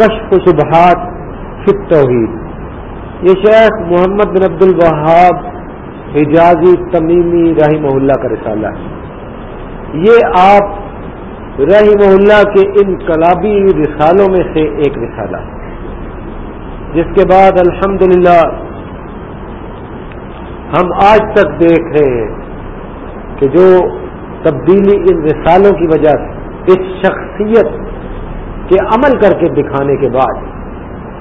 کشف و شبہات فت توحید یہ شیخ محمد بن عبد الوہاب حجازی تمیمی رحمہ اللہ کا رسالہ ہے۔ یہ آپ رحمہ اللہ کے انقلابی رسالوں میں سے ایک رسالہ جس کے بعد الحمدللہ ہم آج تک دیکھ رہے ہیں کہ جو تبدیلی ان رسالوں کی وجہ سے اس شخصیت کے عمل کر کے دکھانے کے بعد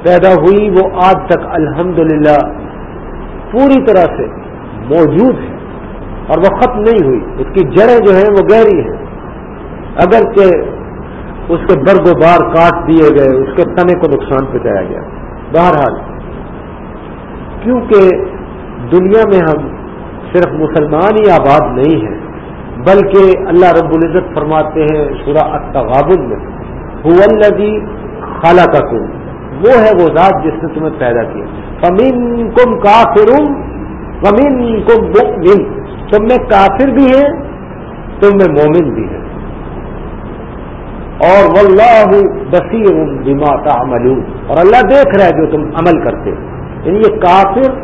پیدا ہوئی وہ آج تک الحمدللہ پوری طرح سے موجود ہے اور وہ ختم نہیں ہوئی۔ اس کی جڑیں جو ہیں وہ گہری ہیں۔ اگر کہ اس کے برگ و بار کاٹ دیے گئے، اس کے تنے کو نقصان پہنچایا گیا۔ بہرحال، کیونکہ دنیا میں ہم صرف مسلمان ہی آباد نہیں ہیں، بلکہ اللہ رب العزت فرماتے ہیں سورہ التغابن میں۔ الدی خالہ کا وہ ہے وہ ذات جس نے تمہیں پیدا کیا فمین کم کافرم فمین کم تم میں کافر بھی ہے تم میں مومن بھی ہے اور واللہ بصیر بما تعملون. اور اللہ دیکھ رہا ہے جو تم عمل کرتے. یعنی یہ کافر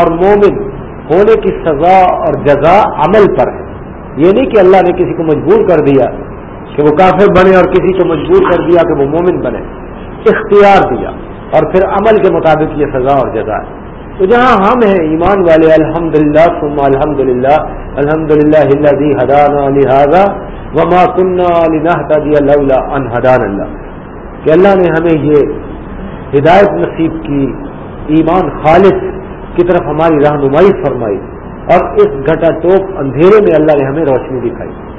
اور مومن ہونے کی سزا اور جزا عمل پر ہے. یہ نہیں کہ اللہ نے کسی کو مجبور کر دیا کہ وہ کافر بنے اور کسی کو مجبور کر دیا کہ وہ مومن بنے۔ اختیار دیا۔ اور پھر عمل کے مطابق یہ سزا اور جزا ہے۔ تو جہاں ہم ہیں، ایمان والے الحمد للہ الحمد للہ الحمد للہ حدان لہٰذا وما اللہ حدان اللہ۔ کہ اللہ نے ہمیں یہ ہدایت نصیب کی، ایمان خالص کی طرف ہماری رہنمائی فرمائی اور اس گھٹا ٹوپ اندھیرے میں اللہ نے ہمیں روشنی دکھائی۔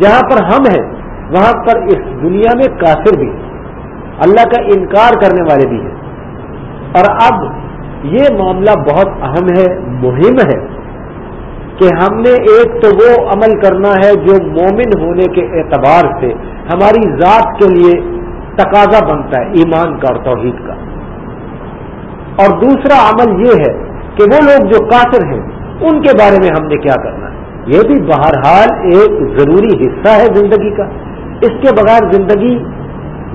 جہاں پر ہم ہیں، وہاں پر اس دنیا میں کافر بھی اللہ کا انکار کرنے والے بھی ہیں۔ اور اب یہ معاملہ بہت اہم ہے، مہم ہے کہ ہم نے ایک تو وہ عمل کرنا ہے جو مومن ہونے کے اعتبار سے ہماری ذات کے لیے تقاضا بنتا ہے، ایمان کا اور توحید کا۔ اور دوسرا عمل یہ ہے کہ وہ لوگ جو کافر ہیں، ان کے بارے میں ہم نے کیا کرنا ہے؟ یہ بھی بہرحال ایک ضروری حصہ ہے زندگی کا۔ اس کے بغیر زندگی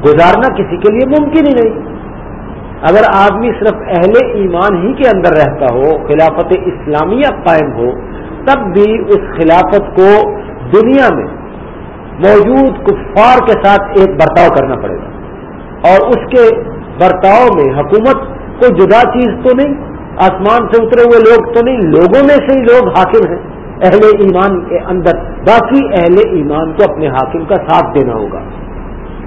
گزارنا کسی کے لیے ممکن ہی نہیں۔ اگر آدمی صرف اہل ایمان ہی کے اندر رہتا ہو، خلافت اسلامیہ قائم ہو، تب بھی اس خلافت کو دنیا میں موجود کفار کے ساتھ ایک برتاؤ کرنا پڑے گا۔ اور اس کے برتاؤ میں حکومت کوئی جدا چیز تو نہیں، آسمان سے اترے ہوئے لوگ تو نہیں، لوگوں میں سے ہی لوگ حاکم ہیں۔ اہل ایمان کے اندر، باقی اہل ایمان کو اپنے حاکم کا ساتھ دینا ہوگا۔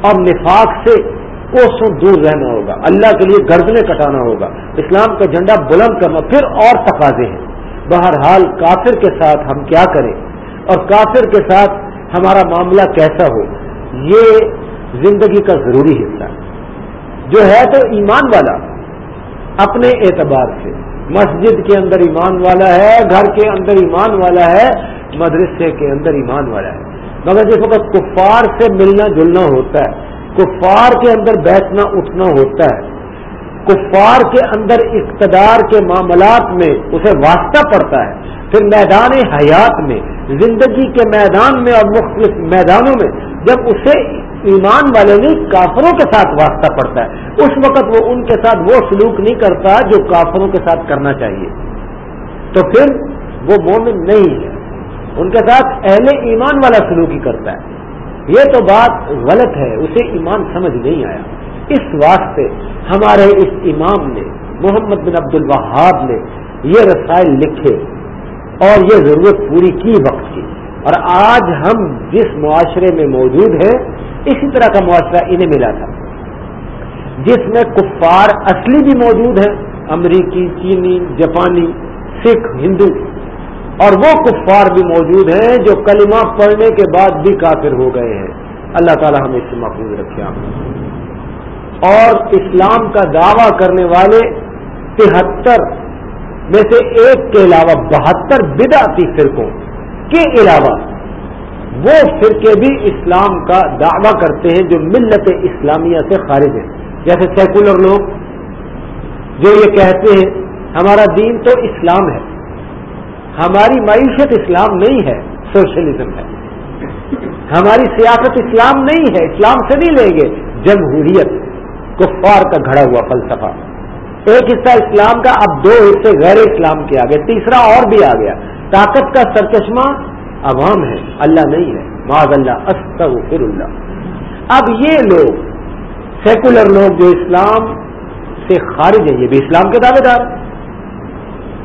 اور نفاق سے کوسوں دور رہنا ہوگا۔ اللہ کے لیے گردنے کٹانا ہوگا۔ اسلام کا جھنڈا بلند کرنا، پھر اور تقاضے ہیں۔ بہرحال کافر کے ساتھ ہم کیا کریں؟ اور کافر کے ساتھ ہمارا معاملہ کیسا ہو؟ یہ زندگی کا ضروری حصہ۔ ہے جو ہے تو ایمان والا، اپنے اعتبار سے۔ مسجد کے اندر ایمان والا ہے، گھر کے اندر ایمان والا ہے، مدرسے کے اندر ایمان والا ہے۔ مگر جس وقت کفار سے ملنا جلنا ہوتا ہے۔ کفار کے اندر بیٹھنا، اٹھنا ہوتا ہے۔ کفار کے اندر اقتدار کے معاملات میں اسے واسطہ پڑتا ہے۔ پھر میدان حیات میں، زندگی کے میدان میں اور مختلف میدانوں میں، جب اسے ایمان والے نہیں، کافروں کے ساتھ واسطہ پڑتا ہے۔ اس وقت وہ ان کے ساتھ وہ سلوک نہیں کرتا جو کافروں کے ساتھ کرنا چاہیے۔ تو پھر وہ مومن نہیں ہے۔ ان کے ساتھ اہل ایمان والا سلوک ہی کرتا ہے۔ یہ تو بات غلط ہے، اسے ایمان سمجھ نہیں آیا۔ اس واسطے ہمارے اس امام نے، محمد بن عبد الوہاب نے یہ رسائل لکھے اور یہ ضرورت پوری کی وقت کی۔ اور آج ہم جس معاشرے میں موجود ہیں، اسی طرح کا معاشرہ انہیں ملا تھا۔ جس میں کفار اصلی بھی موجود ہیں، امریکی، چینی، جاپانی، سکھ، ہندو، اور وہ کفار بھی موجود ہیں جو کلمہ پڑھنے کے بعد بھی کافر ہو گئے ہیں۔ اللہ تعالی ہمیں اس سے محفوظ رکھے آپ اور اسلام کا دعوی کرنے والے تہتر میں سے ایک کے علاوہ بہتر بدعتی فرقوں کے علاوہ وہ فرقے بھی اسلام کا دعویٰ کرتے ہیں جو ملت اسلامیہ سے خارج ہے جیسے سیکولر لوگ جو یہ کہتے ہیں، ہمارا دین تو اسلام ہے، ہماری معیشت اسلام نہیں ہے، سوشلزم ہے۔ ہماری سیاست اسلام نہیں ہے، اسلام سے نہیں لیں گے، جمہوریت، کفار کا گھڑا ہوا فلسفہ۔ ایک حصہ اسلام کا، اب دو حصے غیر اسلام کے آگے، تیسرا اور بھی آ گیا طاقت کا سرچشمہ عوام ہے، اللہ نہیں ہے۔ معذ اللہ استغفر اللہ اب یہ لوگ، سیکولر لوگ جو اسلام سے خارج ہیں، یہ بھی اسلام کے دعوے دار۔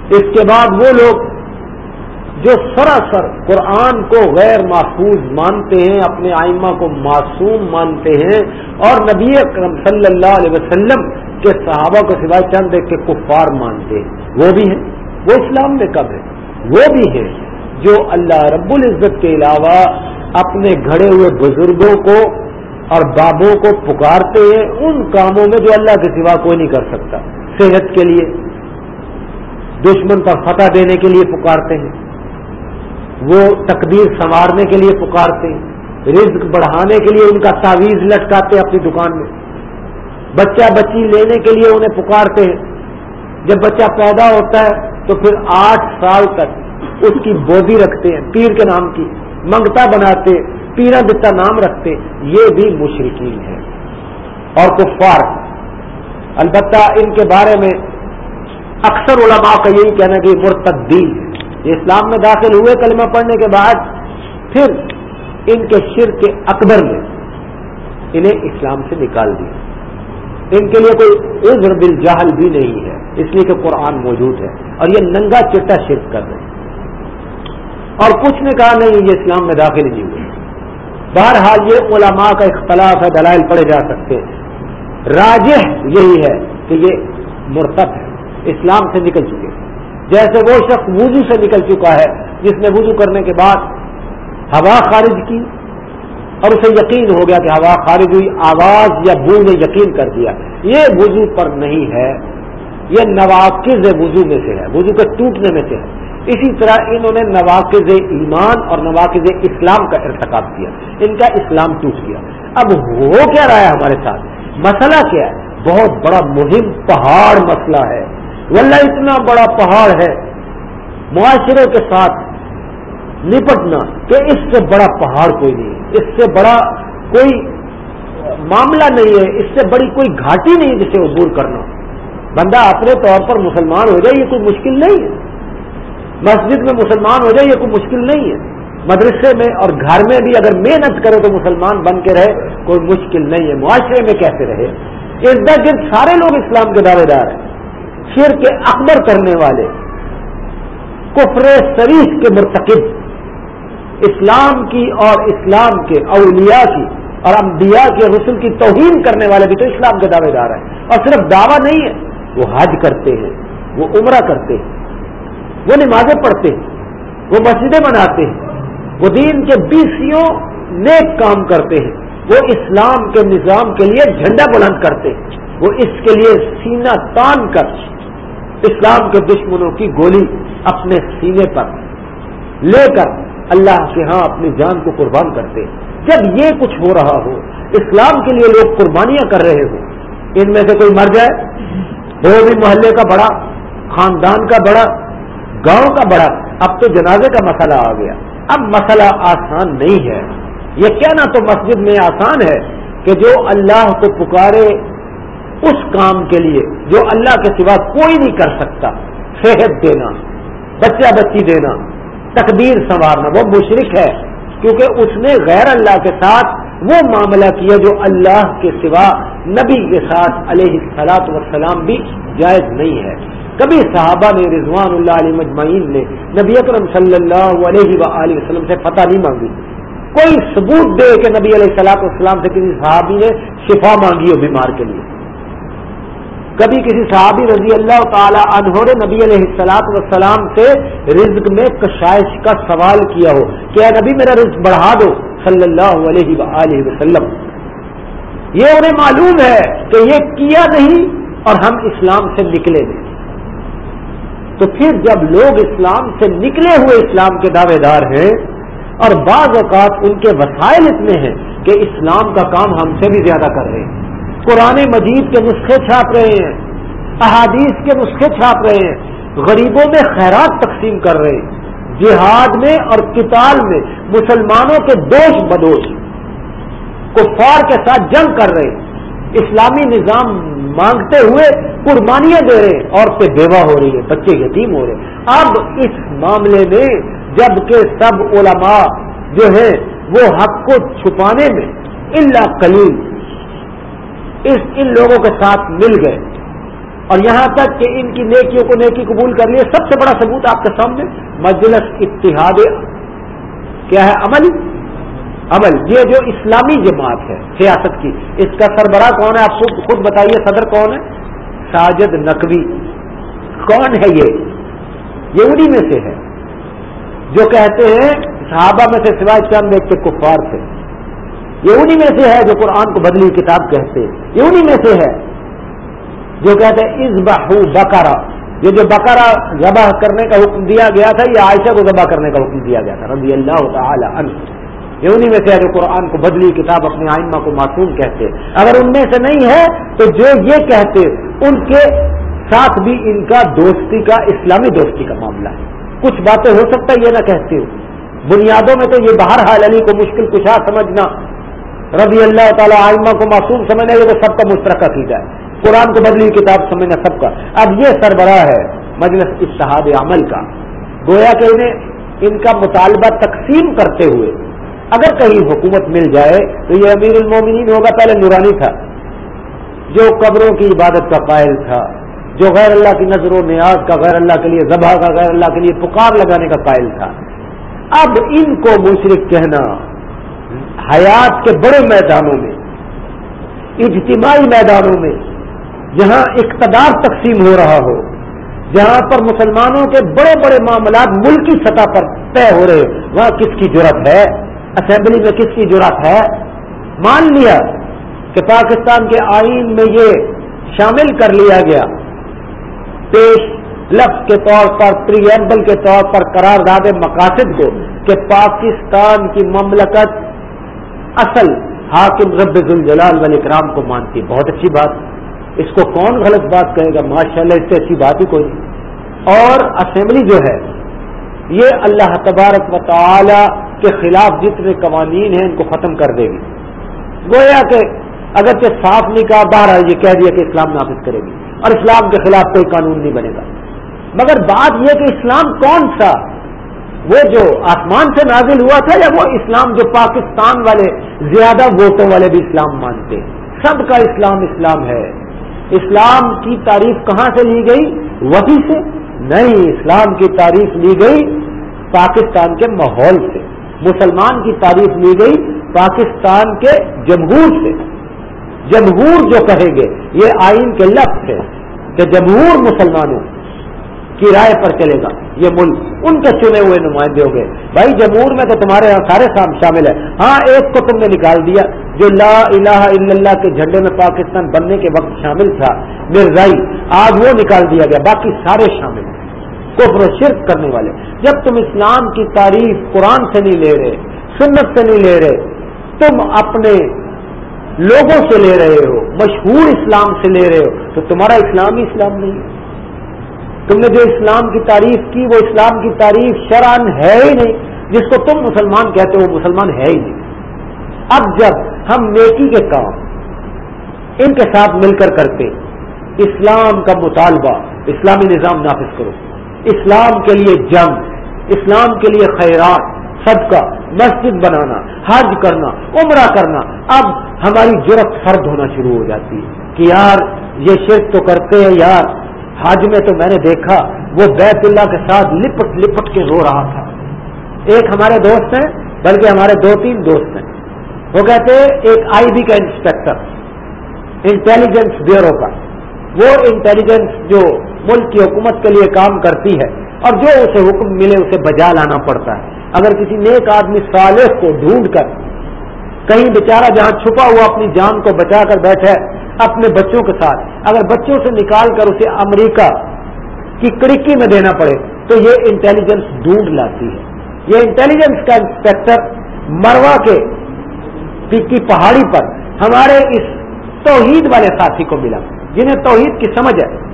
اس کے بعد وہ لوگ جو سراسر قرآن کو غیر محفوظ مانتے ہیں، اپنے آئمہ کو معصوم مانتے ہیں اور نبی اکرم صلی اللہ علیہ وسلم کے صحابہ کو سوائے چند ایک کے کفار مانتے ہیں۔ وہ بھی ہیں۔ وہ اسلام میں کب ہے وہ بھی ہیں۔ جو اللہ رب العزت کے علاوہ اپنے گھڑے ہوئے بزرگوں کو اور بابوں کو پکارتے ہیں، ان کاموں میں جو اللہ کے سوا کوئی نہیں کر سکتا۔ صحت کے لیے، دشمن پر فتح دینے کے لیے پکارتے ہیں۔ وہ تقدیر سنوارنے کے لیے پکارتے، رزق بڑھانے کے لیے ان کا تعویذ لٹکاتے اپنی دکان میں۔ بچہ بچی لینے کے لیے انہیں پکارتے ہیں۔ جب بچہ پیدا ہوتا ہے تو پھر آٹھ سال تک اس کی بودی رکھتے ہیں، پیر کے نام کی۔ منگتا بناتے پیرا بتا نام رکھتے۔ یہ بھی مشرقین ہے اور کفار۔ البتہ ان کے بارے میں اکثر علماء کا یہی کہنا کہ مرتدین ہے اسلام میں داخل ہوئے کلمہ پڑھنے کے بعد پھر ان کے شر کے اکبر نے انہیں اسلام سے نکال دیا۔ ان کے لیے کوئی عذر بل جہل بھی نہیں ہے، اس لیے کہ قرآن موجود ہے اور یہ ننگا چٹا شرک کر رہے ہیں۔ اور کچھ نے کہا نہیں، یہ اسلام میں داخل نہیں ہوئے۔ بہرحال یہ علماء کا اختلاف ہے، دلائل پڑے جا سکتے راجح یہی ہے کہ یہ مرتب ہے، اسلام سے نکل چکے ہیں۔ جیسے وہ شخص وضو سے نکل چکا ہے، جس نے وضو کرنے کے بعد ہوا خارج کی اور اسے یقین ہو گیا کہ ہوا خارج ہوئی، آواز یا بو نے یقین کر دیا۔ یہ وضو پر نہیں ہے، یہ نواقز وضو میں سے ہے، وضو کے ٹوٹنے میں سے ہے۔ اسی طرح انہوں نے نواقز ایمان اور نواقز اسلام کا ارتکاب کیا۔ ان کا اسلام ٹوٹ گیا۔ اب ہو کیا رہا ہے ہمارے ساتھ؟ مسئلہ کیا ہے؟ بہت بڑا مہم، پہاڑ مسئلہ ہے۔ واللہ اتنا بڑا پہاڑ ہے، معاشرے کے ساتھ نپٹنا کہ اس سے بڑا پہاڑ کوئی نہیں ہے۔ اس سے بڑا کوئی معاملہ نہیں ہے، اس سے بڑی کوئی گھاٹی نہیں جسے عبور کرنا۔ بندہ اپنے طور پر مسلمان ہو جائے، یہ کوئی مشکل نہیں ہے۔ مسجد میں مسلمان ہو جائے، یہ کوئی مشکل نہیں ہے۔ مدرسے میں اور گھر میں بھی اگر محنت کرے تو مسلمان بن کے رہے، کوئی مشکل نہیں ہے۔ معاشرے میں کیسے رہے؟ ارد گرد سارے لوگ اسلام کے دعوے دار ہیں۔ شر کے اکبر کرنے والے، کفر شریف کے مرتکب، اسلام کی اور اسلام کے اولیاء کی اور انبیاء کے رسول کی توہین کرنے والے بھی تو اسلام کے دعوے دار ہیں۔ اور صرف دعویٰ نہیں ہے، وہ حج کرتے ہیں، وہ عمرہ کرتے ہیں، وہ نمازیں پڑھتے ہیں، وہ مسجدیں بناتے ہیں، وہ دین کے بیسوں نیک کام کرتے ہیں، وہ اسلام کے نظام کے لیے جھنڈا بلند کرتے ہیں، وہ اس کے لیے سینہ تان کر اسلام کے دشمنوں کی گولی اپنے سینے پر لے کر اللہ کے ہاں اپنی جان کو قربان کرتے۔ جب یہ کچھ ہو رہا ہو، اسلام کے لیے لوگ قربانیاں کر رہے ہوں ان میں سے کوئی مر جائے، وہ بھی محلے کا بڑا، خاندان کا بڑا، گاؤں کا بڑا۔ اب تو جنازے کا مسئلہ آ گیا۔ اب مسئلہ آسان نہیں ہے۔ یہ کہنا تو مسجد میں آسان ہے کہ جو اللہ کو پکارے اس کام کے لیے جو اللہ کے سوا کوئی نہیں کر سکتا، صحت دینا، بچہ بچی دینا، تقدیر سنوارنا، وہ مشرق ہے، کیونکہ اس نے غیر اللہ کے ساتھ وہ معاملہ کیا جو اللہ کے سوا نبی کے ساتھ علیہ سلاط وسلام بھی جائز نہیں ہے۔ کبھی صحابہ نے رضوان اللہ علیہ مجمعین نے نبی اکرم صلی اللہ علیہ و وسلم سے فتح نہیں مانگی۔ کوئی ثبوت دے کہ نبی علیہ السلاط والسلام سے کسی صحابی نے شفا مانگی ہو بیمار کے لیے۔ کبھی کسی صحابی رضی اللہ تعالی عنہ نے نبی علیہ السلاط وسلام سے رزق میں کشائش کا سوال کیا ہو کہ نبی میرا رزق بڑھا دو صلی اللہ علیہ وآلہ وسلم۔ یہ انہیں معلوم ہے کہ یہ کیا نہیں اور ہم اسلام سے نکلے نہیں۔ تو پھر جب لوگ اسلام سے نکلے ہوئے اسلام کے دعوے دار ہیں اور بعض اوقات ان کے وسائل اتنے ہیں کہ اسلام کا کام ہم سے بھی زیادہ کر رہے ہیں۔ قرآن مجید کے نسخے چھاپ رہے ہیں، احادیث کے نسخے چھاپ رہے ہیں، غریبوں میں خیرات تقسیم کر رہے ہیں۔ جہاد میں اور کتاب میں مسلمانوں کے دوش بدوش، کفار کے ساتھ جنگ کر رہے ہیں۔ اسلامی نظام مانگتے ہوئے قربانیاں دے رہے ہیں، عورتیں بیوہ ہو رہی ہے بچے یتیم ہو رہے اب اس معاملے میں جبکہ سب علماء جو ہے وہ حق کو چھپانے میں اللہ کلیل اس ان لوگوں کے ساتھ مل گئے۔ اور یہاں تک کہ ان کی نیکیوں کو نیکی قبول کر لیے۔ سب سے بڑا ثبوت آپ کے سامنے مجلس اتحاد کیا ہے؟ عمل۔ عمل۔ یہ جو اسلامی جماعت ہے، سیاست کی، اس کا سربراہ کون ہے؟ آپ خود بتائیے، صدر کون ہے؟ ساجد نقوی۔ کون ہے یہ؟ یہ انہی میں سے ہے۔ جو کہتے ہیں، صحابہ میں سے سوائے چند ایک کے کفار تھے۔ یہ انہی میں سے ہے جو قرآن کو بدلی کتاب کہتے یہ انہی میں سے ہے جو کہتے ہیں اس بہو بکرا یہ جو بکرا ذبح کرنے کا حکم دیا گیا تھا، یہ عائشہ کو ذبح کرنے کا حکم دیا گیا تھا، رضی اللہ تعالی عنہ۔ یہ انہیں میں سے ہے جو قرآن کو بدلی کتاب اپنے آئمہ کو معصوم کہتے اگر ان میں سے نہیں ہے، تو جو یہ کہتے ان کے ساتھ بھی ان کا دوستی کا، اسلامی دوستی کا معاملہ ہے۔ کچھ باتیں ہو سکتا ہے، یہ نہ کہتے ہو۔ بنیادوں میں تو یہ باہر حال علی کو مشکل کشا سمجھنا رضی اللہ تعالیٰ آئمہ کو معصوم سمجھنا یہ تو سب کا مشترکہ کی جائے قرآن کو بدلی کتاب سمجھنا سب کا۔ اب یہ سربراہ ہے مجلس اتحاد عمل کا۔ گویا کہ انہیں ان کا مطالبہ تقسیم کرتے ہوئے اگر کہیں حکومت مل جائے تو یہ امیر المومنین ہوگا، پہلے نورانی تھا۔ جو قبروں کی عبادت کا قائل تھا، جو غیر اللہ کی نظر و نیاز کا، غیر اللہ کے لیے ذبح کا، غیر اللہ کے لیے پکار لگانے کا قائل تھا۔ اب ان کو مشرق کہنا حیات کے بڑے میدانوں میں، اجتماعی میدانوں میں جہاں اقتدار تقسیم ہو رہا ہو، جہاں پر مسلمانوں کے بڑے بڑے معاملات ملکی سطح پر طے ہو رہے، وہاں کس کی ضرورت ہے؟ اسمبلی میں کس کی ضرورت ہے؟ مان لیا کہ پاکستان کے آئین میں یہ شامل کر لیا گیا۔ پیش لفظ کے طور پر پریمبل کے طور پر قرار داد مقاصد کو کہ پاکستان کی مملکت اصل حاکم رب الجلال ولی کرام کو مانتی بہت اچھی بات۔ اس کو کون غلط بات کہے گا؟ ماشاء اللہ اس سے اچھی بات ہی کوئی نہیں۔ اور اسمبلی جو ہے، یہ اللہ تبارک و تعالی کے خلاف جتنے قوانین ہیں، ان کو ختم کر دے گی۔ گویا کہ اگر کہ صاف نہیں کہا باہر یہ کہہ دیا کہ اسلام نافذ کرے گی، اور اسلام کے خلاف کوئی قانون نہیں بنے گا۔ مگر بات یہ کہ اسلام کون سا وہ جو آسمان سے نازل ہوا تھا یا وہ اسلام جو پاکستان والے زیادہ ووٹوں والے بھی اسلام مانتے سب کا اسلام اسلام ہے۔ اسلام کی تعریف کہاں سے لی گئی؟ وہی سے۔ نہیں، اسلام کی تعریف لی گئی پاکستان کے ماحول سے۔ مسلمان کی تعریف لی گئی پاکستان کے جمہور سے۔ جمہور جو کہیں گے، یہ آئین کے لفظ ہے کہ جمہور مسلمانوں کی رائے پر چلے گا، یہ ملک۔ ان کے چنے ہوئے نمائندے ہو گئے۔ بھائی، جمہور میں تو تمہارے یہاں سارے کام شامل ہے ہاں ایک کو تم نے نکال دیا جو لا الہ الا اللہ کے جھنڈے میں پاکستان بننے کے وقت شامل تھا، مرزائی۔ آج وہ نکال دیا گیا، باقی سارے شامل ہیں۔ کفر و شرک کرنے والے۔ جب تم اسلام کی تعریف قرآن سے نہیں لے رہے، سنت سے نہیں لے رہے، تم اپنے لوگوں سے لے رہے ہو، مشہور اسلام سے لے رہے ہو، تو تمہارا اسلام ہی اسلام نہیں۔ ہے تم نے جو اسلام کی تعریف کی، وہ اسلام کی تعریف شران ہے ہی نہیں، جس کو تم مسلمان کہتے ہو مسلمان ہے ہی نہیں۔ اب جب ہم نیکی کے کام، ان کے ساتھ مل کر کرتے، اسلام کا مطالبہ، اسلامی نظام نافذ کرو۔ اسلام کے لیے جنگ، اسلام کے لیے خیرات، صدقہ، مسجد بنانا، حج کرنا، عمرہ کرنا، اب ہماری جرت فرد ہونا شروع ہو جاتی ہے۔ کہ یار، یہ شرک تو کرتے ہیں یار حج میں تو میں نے دیکھا، وہ بیت اللہ کے ساتھ لپٹ لپٹ کے رو رہا تھا۔ ایک ہمارے دوست ہیں، بلکہ ہمارے دو تین دوست ہیں۔ وہ کہتے ہیں، ایک آئی بی کا انسپیکٹر، انٹیلیجنس بیورو کا۔ وہ انٹیلیجنس جو ملک کی حکومت کے لیے کام کرتی ہے، اور جو اسے حکم ملے اسے بجا لانا پڑتا ہے۔ اگر کسی نیک آدمی صالح کو ڈھونڈ کر، کہیں بیچارہ جہاں چھپا ہوا اپنی جان کو بچا کر بیٹھے اپنے بچوں کے ساتھ۔ اگر بچوں سے نکال کر اسے امریکہ کی کڑکی میں دینا پڑے، تو یہ انٹیلیجنس ڈھونڈ لاتی ہے۔ یہ انٹیلیجنس کا انسپیکٹر مروا کے کی پہاڑی پر ہمارے اس توحید والے ساتھی کو ملا، جنہیں توحید کی سمجھ ہے۔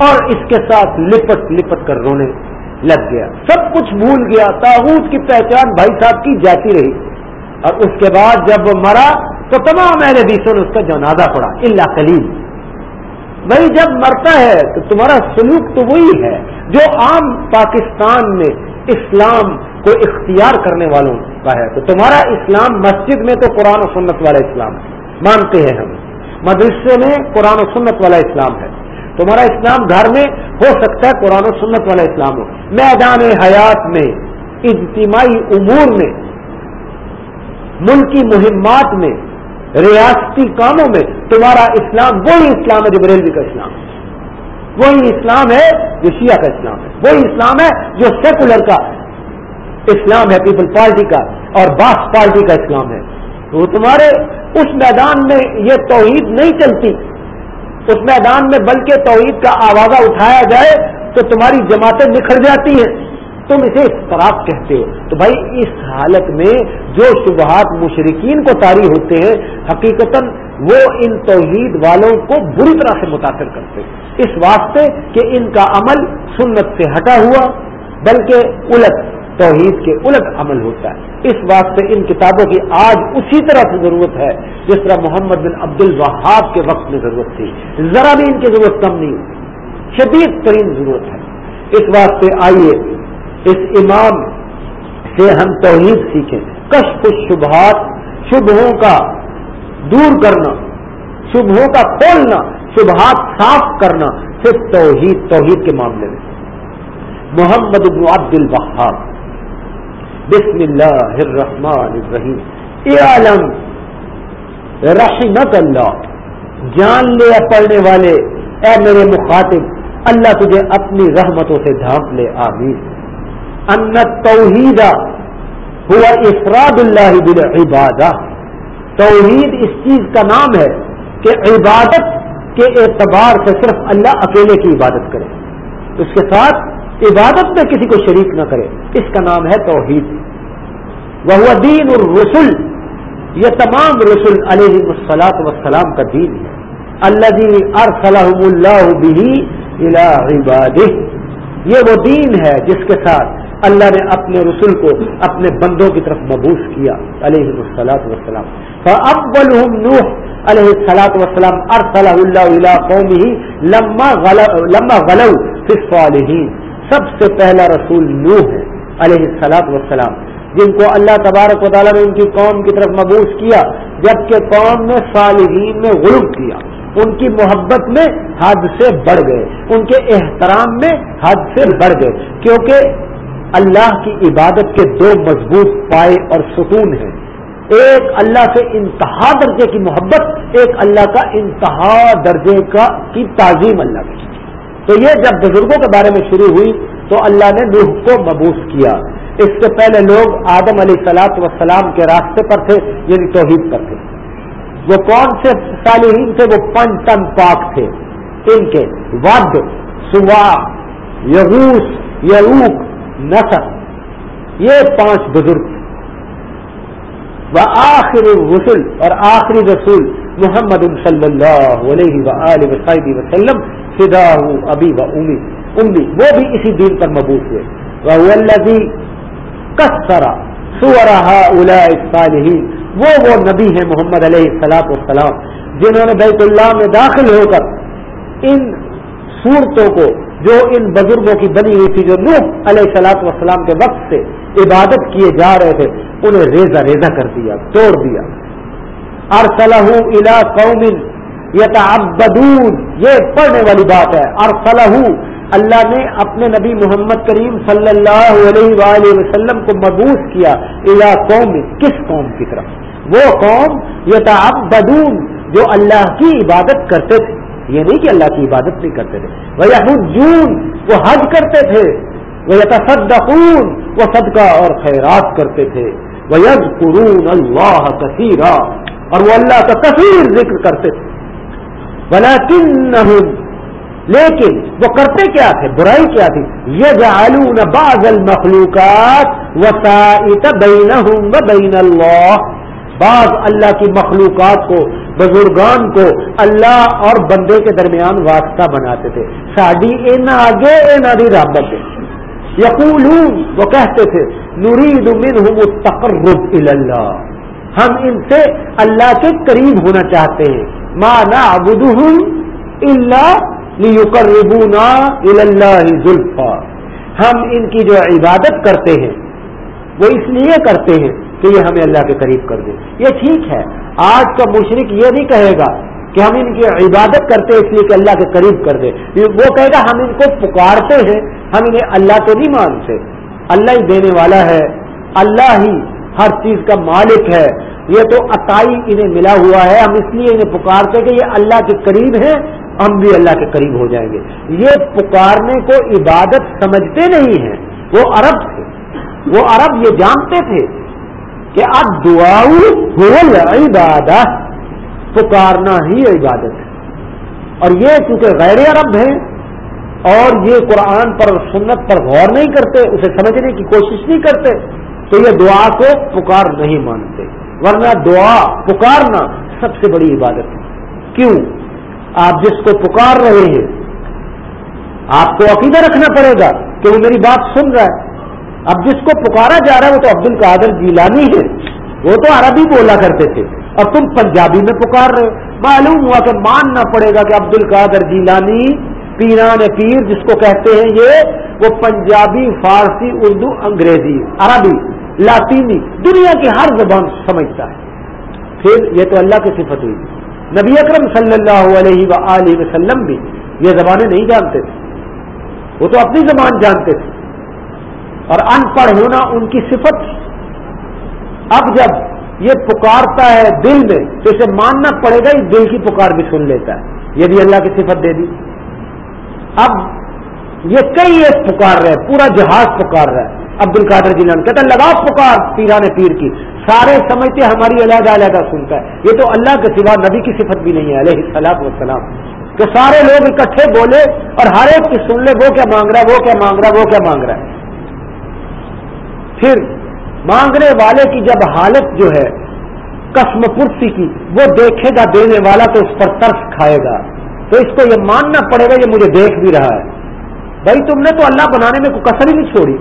اور اس کے ساتھ لپٹ لپٹ کر رونے لگ گیا۔ سب کچھ بھول گیا تاحود کی پہچان بھائی صاحب کی جاتی رہی۔ اور اس کے بعد جب وہ مرا تو تمام اہل حدیثوں نے اس کا جنازہ پڑا اللہ کلیم بھائی جب مرتا ہے تو تمہارا سلوک تو وہی ہے جو عام پاکستان میں اسلام کو اختیار کرنے والوں کا ہے۔ تو تمہارا اسلام مسجد میں تو قرآن و سنت والا اسلام ہے۔ مانتے ہیں ہم۔ مدرسے میں قرآن و سنت والا اسلام ہے۔ تمہارا اسلام گھر میں ہو سکتا ہے قرآن و سنت والا اسلام ہو۔ میدان حیات میں، اجتماعی امور میں، ملکی مہمات میں ریاستی کاموں میں تمہارا اسلام، وہی اسلام ہے جو بریلوی کا اسلام ہے۔ وہی اسلام ہے جو شیعہ کا اسلام ہے۔ وہی اسلام ہے جو سیکولر کا اسلام ہے، پیپل پارٹی کا اور باس پارٹی کا اسلام ہے۔ تو تمہارے اس میدان میں یہ توحید نہیں چلتی۔ اس میدان میں بلکہ توحید کا آوازہ اٹھایا جائے تو تمہاری جماعتیں نکھر جاتی ہیں۔ تم اسے اختراف کہتے ہو۔ تو بھائی، اس حالت میں جو شبہات مشرقین کو تاری ہوتے ہیں، حقیقتا وہ ان توحید والوں کو بری طرح سے متاثر کرتے اس واسطے کہ ان کا عمل سنت سے ہٹا ہوا، بلکہ الٹ توحید کے الٹ عمل ہوتا ہے۔ اس واسطے ان کتابوں کی آج اسی طرح سے ضرورت ہے، جس طرح محمد بن عبد الوہاب کے وقت میں ضرورت تھی۔ ذرا بھی ان کی ضرورت کم نہیں، شدید ترین ضرورت ہے۔ اس واسطے آئیے اس امام سے ہم توحید سیکھیں۔ کشف شبہات شبہوں کا دور کرنا، شبہوں کا کھولنا، شبہات صاف کرنا صرف توحید توحید کے معاملے میں۔ محمد ابن عبد البحاب بسم اللہ الرحمن الرحیم۔ عالم رحمت اللہ۔ جان لے پڑھنے والے، اے میرے مخاطب، اللہ تجھے اپنی رحمتوں سے ڈھانپ لے، آمین۔ ان توحید ہوا افراد اللہ بالعبادہ توحید اس چیز کا نام ہے کہ عبادت کے اعتبار سے صرف اللہ اکیلے کی عبادت کرے. اس کے ساتھ عبادت میں کسی کو شریک نہ کرے. اس کا نام ہے توحید. وہ دین الرسل. یہ تمام رسول علیہ السلاط وسلام کا دین ہے. اللہ دین ارسلحم اللہ بھی عباد یہ وہ دین ہے جس کے ساتھ اللہ نے اپنے رسول کو اپنے بندوں کی طرف مبوس کیا، علیہ السلاط وسلام ابل نوح، علیہ السلاط وسلام ارسل اللہ قومی لما غلو فصالحین سب سے پہلا رسول نوح ہے، علیہ السلاط وسلام جن کو اللہ تبارک و تعالیٰ نے ان کی قوم کی طرف مبوس کیا، جبکہ قوم نے صالحین میں غلوم کیا۔ ان کی محبت میں حد سے بڑھ گئے، ان کے احترام میں حد سے بڑھ گئے، کیونکہ اللہ کی عبادت کے دو مضبوط پائے اور ستون ہیں۔ ایک اللہ سے انتہا درجے کی محبت، ایک اللہ کا انتہا درجے کا کی تعظیم اللہ کی۔ تو یہ جب بزرگوں کے بارے میں شروع ہوئی تو اللہ نے نوح کو مبوس کیا۔ اس سے پہلے لوگ آدم علیہ سلاط وسلام کے راستے پر تھے یعنی توحید پر تھے۔ وہ کون سے صالحین تھے؟ وہ پن تن پاک تھے۔ ان کے ود سوا یغوس یعوق نسر یہ پانچ بزرگ وہ آخر رسول اور آخری رسول محمد صلی اللہ علیہ وسلم فدا ابھی و امی. امی، وہ بھی اسی دین پر مبوس ہوئے. وہ اللہ کسرا سورہ صالحین وہ وہ نبی ہیں محمد علیہ السلاط والسلام، جنہوں نے بیت اللہ میں داخل ہو کر ان صورتوں کو جو ان بزرگوں کی بنی ہوئی تھی جو نوح علیہ سلاط وسلام کے وقت سے عبادت کیے جا رہے تھے، انہیں ریزا ریزا کر دیا، توڑ دیا۔ ارسلح الا قومن یتعبدون، یہ پڑھنے والی بات ہے۔ ارسلح اللہ نے اپنے نبی محمد کریم صلی اللہ علیہ وآلہ وسلم کو مبوس کیا۔ الا قوم، کس قوم کی طرف؟ وہ قوم یتعبدون، جو اللہ کی عبادت کرتے تھے۔ یہ نہیں کہ اللہ کی عبادت نہیں کرتے تھے۔ وہ جون وہ حج کرتے تھے۔ وہ یتصدقون وہ صدقہ اور خیرات کرتے تھے۔ وہ یز قرون اللہ کثیرا اور وہ اللہ کا کثیر ذکر کرتے تھے۔ بلاکن لیکن وہ کرتے کیا تھے؟ برائی کیا تھی؟ یہ جالون باز المخلوقات وسائط بینہم و بین اللہ بعض اللہ کی مخلوقات کو بزرگان کو اللہ اور بندے کے درمیان واسطہ بناتے تھے۔ ساڈی ان آگے ان ادی رابط یقول وہ کہتے تھے نورید منہم التقرب اللہ ہم ان سے اللہ کے قریب ہونا چاہتے ہیں۔ مانا ابود اللہ ربونا اللہ ذلفا ہم ان کی جو عبادت کرتے ہیں، وہ اس لیے کرتے ہیں کہ یہ ہمیں اللہ کے قریب کر دے۔ یہ ٹھیک ہے۔ آج کا مشرق یہ نہیں کہے گا کہ ہم ان کی عبادت کرتے اس لیے کہ اللہ کے قریب کر دے۔ وہ کہے گا ہم ان کو پکارتے ہیں، ہم انہیں اللہ تو نہیں مانتے۔ اللہ ہی دینے والا ہے۔ اللہ ہی ہر چیز کا مالک ہے۔ یہ تو عطائی انہیں ملا ہوا ہے۔ ہم اس لیے انہیں پکارتے کہ یہ اللہ کے قریب ہیں۔ ہم بھی اللہ کے قریب ہو جائیں گے۔ یہ پکارنے کو عبادت سمجھتے نہیں ہیں۔ وہ عرب تھے۔ وہ عرب یہ جانتے تھے۔ کہ اب دعا عبادت پکارنا ہی عبادت ہے۔ اور یہ کیونکہ غیر عرب ہیں اور یہ قرآن پر سنت پر غور نہیں کرتے، اسے سمجھنے کی کوشش نہیں کرتے، تو یہ دعا کو پکار نہیں مانتے۔ ورنہ دعا پکارنا سب سے بڑی عبادت ہے۔ کیوں؟ آپ جس کو پکار رہے ہیں، آپ کو عقیدہ رکھنا پڑے گا کہ وہ میری بات سن رہا ہے۔ اب جس کو پکارا جا رہا ہے وہ تو عبد القادر جیلانی ہے۔ وہ تو عربی بولا کرتے تھے۔ اور تم پنجابی میں پکار رہے ہو۔ معلوم ہوا کہ ماننا پڑے گا کہ عبد القادر جیلانی پیران پیر جس کو کہتے ہیں یہ، وہ پنجابی، فارسی، اردو، انگریزی، عربی، لاطینی، دنیا کی ہر زبان سمجھتا ہے۔ پھر یہ تو اللہ کی صفت ہوئی۔ نبی اکرم صلی اللہ علیہ و وسلم بھی یہ زبانیں نہیں جانتے تھے۔ وہ تو اپنی زبان جانتے تھے۔ اور ان پڑھ ہونا ان کی صفت۔ اب جب یہ پکارتا ہے دل میں، تو اسے ماننا پڑے گا اس دل کی پکار بھی سن لیتا ہے۔ یہ بھی اللہ کی صفت دے دی۔ اب یہ کئی ایک پکار رہے، پورا جہاز پکار رہا ہے۔ عبد القادر جیلان کہتا ہے لگا پکار پیران پیر کی۔ سارے سمجھتے ہماری علیحدہ علیحدہ سنتا ہے۔ یہ تو اللہ کے سوا نبی کی صفت بھی نہیں ہے۔ علیہ السلام وسلام کہ سارے لوگ اکٹھے بولے اور ہر ایک کی سن لے، وہ کیا مانگ رہا ہے، وہ کیا مانگ رہا ہے، وہ کیا مانگ رہا ہے۔ پھر مانگنے والے کی جب حالت جو ہے کسم پرسی کی، وہ دیکھے گا دینے والا تو اس پر ترس کھائے گا۔ تو اس کو یہ ماننا پڑے گا، یہ مجھے دیکھ بھی رہا ہے۔ بھائی تم نے تو اللہ بنانے میں کوئی کسر ہی نہیں چھوڑی۔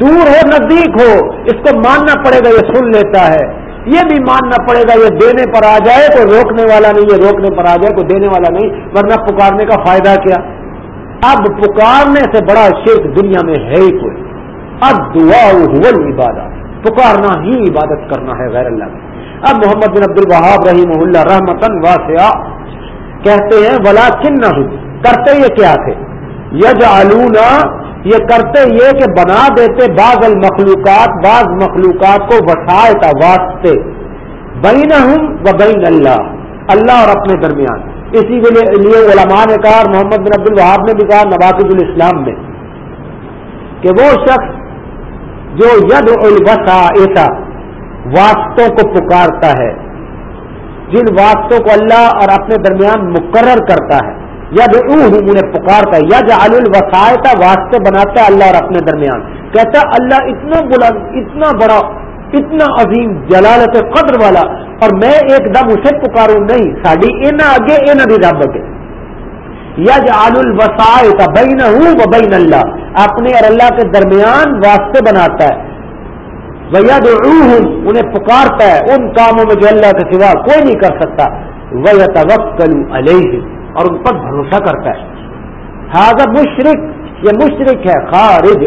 دور ہو، نزدیک ہو، اس کو ماننا پڑے گا، یہ سن لیتا ہے۔ یہ بھی ماننا پڑے گا، یہ دینے پر آ جائے، کوئی روکنے والا نہیں، یہ روکنے پر آ جائے، کوئی دینے والا نہیں، ورنہ پکارنے کا فائدہ کیا؟ اب پکارنے سے بڑا شرک دنیا میں ہے ہی کوئی۔ اب دعا عبادت پکارنا ہی عبادت کرنا ہے، غیر اللہ اب محمد بن عبد الوہاب رحیم اللہ رحمتن واسع کہتے ہیں ولا کن نہ کرتے یہ کیا تھے؟ یج یہ کرتے یہ کہ بنا دیتے بعض المخلوقات، بعض مخلوقات کو وسائے واسطے۔ بین ہوں و بین اللہ اللہ اور اپنے درمیان۔ اسی کے لیے علماء نے کہا محمد بن عبد الوہاب نے بھی کہا نواز الاسلام میں، کہ وہ شخص جو ید الوسا ایسا واسطوں کو پکارتا ہے، جن واسطوں کو اللہ اور اپنے درمیان مقرر کرتا ہے۔ یا انہیں پکارتا ہے یا جعل الوسائتا واسطے بناتا ہے اللہ اور اپنے درمیان۔ کہتا ہے، اللہ اتنا بلند، اتنا بڑا، اتنا عظیم جلالت قدر والا، اور میں ایک دم اسے پکاروں نہیں ساڑی اینا آگے، اینا بھی رب کے یج آل بین ہوں بین اللہ۔ اپنے اور اللہ کے درمیان واسطے بناتا ہے۔ ید انہیں پکارتا ہے۔ ان کاموں میں جو اللہ کے سوا کوئی نہیں کر سکتا۔ وہ توکل علیہ اور ان پر بھروسہ کرتا ہے۔ حاضر مشرق یہ مشرق ہے، خارج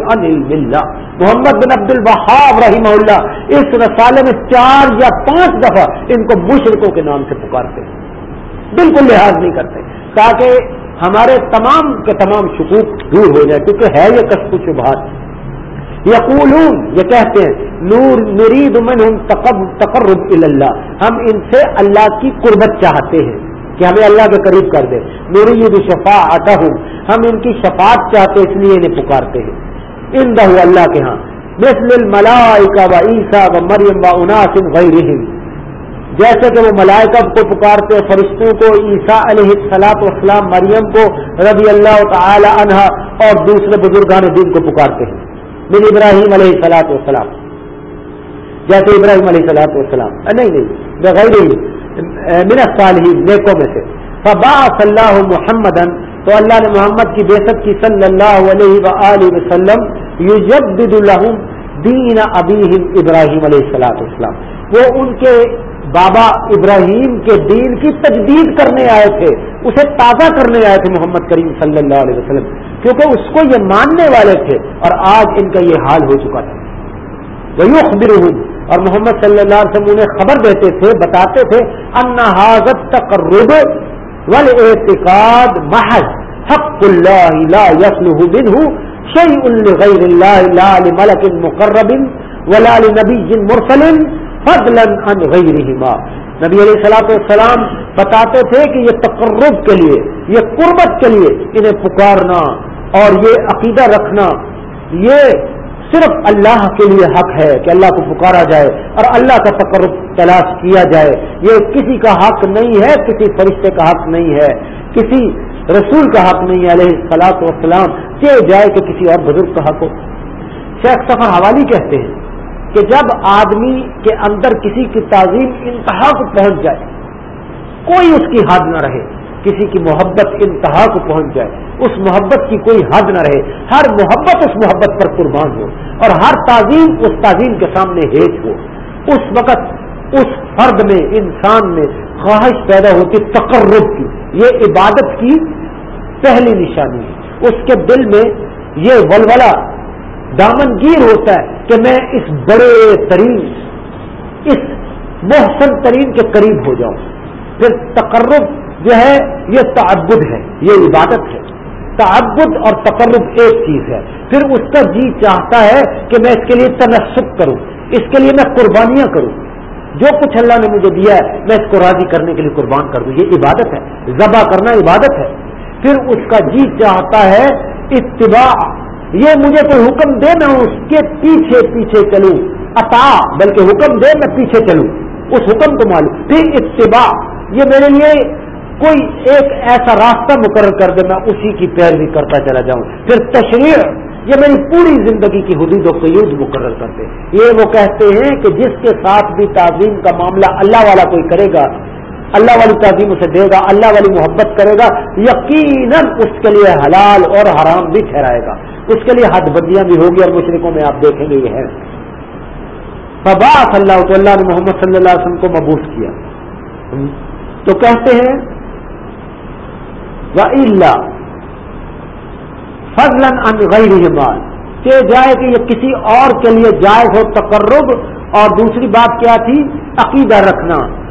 محمد بن عبد البہاب رحمہ اللہ اس رسالے میں چار یا پانچ دفعہ ان کو مشرقوں کے نام سے پکارتے ہیں۔ بالکل لحاظ نہیں کرتے۔ تاکہ ہمارے تمام کے تمام شکوک دور ہو جائے کیونکہ ہے یہ کسب شبہات۔ یقولون، یہ کہتے ہیں، نور، نرید منہم تقرب اللہ ہم ان سے اللہ کی قربت چاہتے ہیں کہ ہمیں اللہ کے قریب کر دے میری یہ شفا آتا ہوں ہم ان کی شفاعت چاہتے اس لیے انہیں پکارتے ہیں۔ ان دہ اللہ کے ہاں۔ مثل الملائکہ و عیسیٰ و مریم و اناس غیر جیسے کہ وہ ملائکہ کو پکارتے، فرشتوں کو، عیسیٰ علیہ السلاط وسلام مریم کو، رضی اللہ تعالی عنہ اور دوسرے بزرگان دین کو پکارتے ہیں۔ من ابراہیم علیہ السلاط وسلام جیسے ابراہیم علیہ السلاط وسلام نہیں نہیں، بغیر من الصالحین، نیکوں میں سے۔ فبا صلی اللہ محمد تو اللہ نے محمد کی بےسط کی صلی اللہ علیہ وآلہ وسلم یجدد لهم دین ابیہم ابراہیم علیہ السلاۃ والسلام۔ وہ ان کے بابا ابراہیم کے دین کی تجدید کرنے آئے تھے، اسے تازہ کرنے آئے تھے محمد کریم صلی اللہ علیہ وسلم، کیونکہ اس کو یہ ماننے والے تھے اور آج ان کا یہ حال ہو چکا تھا۔ وہی خبر اور محمد صلی اللہ علیہ وسلم انہیں خبر دیتے تھے، بتاتے تھے، ان حاضت تقرب والاعتقاد محض، حق اللہ لا يصلح منه شيء لغير الله لا لملك مقرب ولا لنبي مرسل فضلا عن غیرہما۔ نبی علیہ السلاۃ والسلام بتاتے تھے کہ یہ تقرب کے لیے، یہ قربت کے لیے انہیں پکارنا اور یہ عقیدہ رکھنا، یہ صرف اللہ کے لیے حق ہے کہ اللہ کو پکارا جائے اور اللہ کا تقرب تلاش کیا جائے۔ یہ کسی کا حق نہیں ہے، کسی فرشتے کا حق نہیں ہے، کسی رسول کا حق نہیں ہے۔ علیہ السلاط وسلام کہ جائے کہ کسی اور بزرگ کا حق ہو۔ شیخ سفر حوالی کہتے ہیں کہ جب آدمی کے اندر کسی کی تعظیم انتہا کو پہنچ جائے، کوئی اس کی حد نہ رہے، کسی کی محبت انتہا کو پہنچ جائے، اس محبت کی کوئی حد نہ رہے، ہر محبت اس محبت پر قربان ہو اور ہر تعظیم اس تعظیم کے سامنے ہیج ہو۔ اس وقت اس فرد میں، انسان میں خواہش پیدا ہوتی تقرب کی، یہ عبادت کی پہلی نشانی ہے۔ اس کے دل میں یہ ولولہ دامنگیر ہوتا ہے کہ میں اس بڑے ترین، اس محسن ترین کے قریب ہو جاؤں۔ پھر تقرب جو ہے، یہ تعبد ہے، یہ عبادت ہے۔ تعبد اور تقرب ایک چیز ہے۔ پھر اس کا جی چاہتا ہے کہ میں اس کے لیے تنسب کروں، اس کے لیے میں قربانیاں کروں۔ جو کچھ اللہ نے مجھے دیا ہے، میں اس کو راضی کرنے کے لیے قربان کر دوں۔ یہ عبادت ہے۔ ذبح کرنا عبادت ہے۔ پھر اس کا جی چاہتا ہے اتباع۔ یہ مجھے کوئی حکم دے میں اس کے پیچھے پیچھے چلوں۔ اتا بلکہ حکم دے میں پیچھے چلوں۔ اس حکم کو معلوم۔ پھر اتباع، یہ میرے لیے کوئی ایک ایسا راستہ مقرر کر دے، میں اسی کی پیروی کرتا چلا جاؤں۔ پھر تشریح یہ میری پوری زندگی کی حدود و قیود مقرر کرتے یہ وہ کہتے ہیں کہ جس کے ساتھ بھی تعظیم کا معاملہ اللہ والا کوئی کرے گا، اللہ والی تعظیم اسے دے گا، اللہ والی محبت کرے گا، یقیناً اس کے لیے حلال اور حرام بھی ٹھہرائے گا۔ اس کے لیے حد بندیاں بھی ہوگی اور مشرقوں میں آپ دیکھیں گے یہ ہے ببا صلی اللہ اللہ نے محمد صلی اللہ علیہ وسلم کو مبوس کیا۔ تو کہتے ہیں فضلن ان غیر مال۔ کہ جائے کہ یہ کسی اور کے لیے جائز ہو تقرب اور دوسری بات کیا تھی؟ عقیدہ رکھنا۔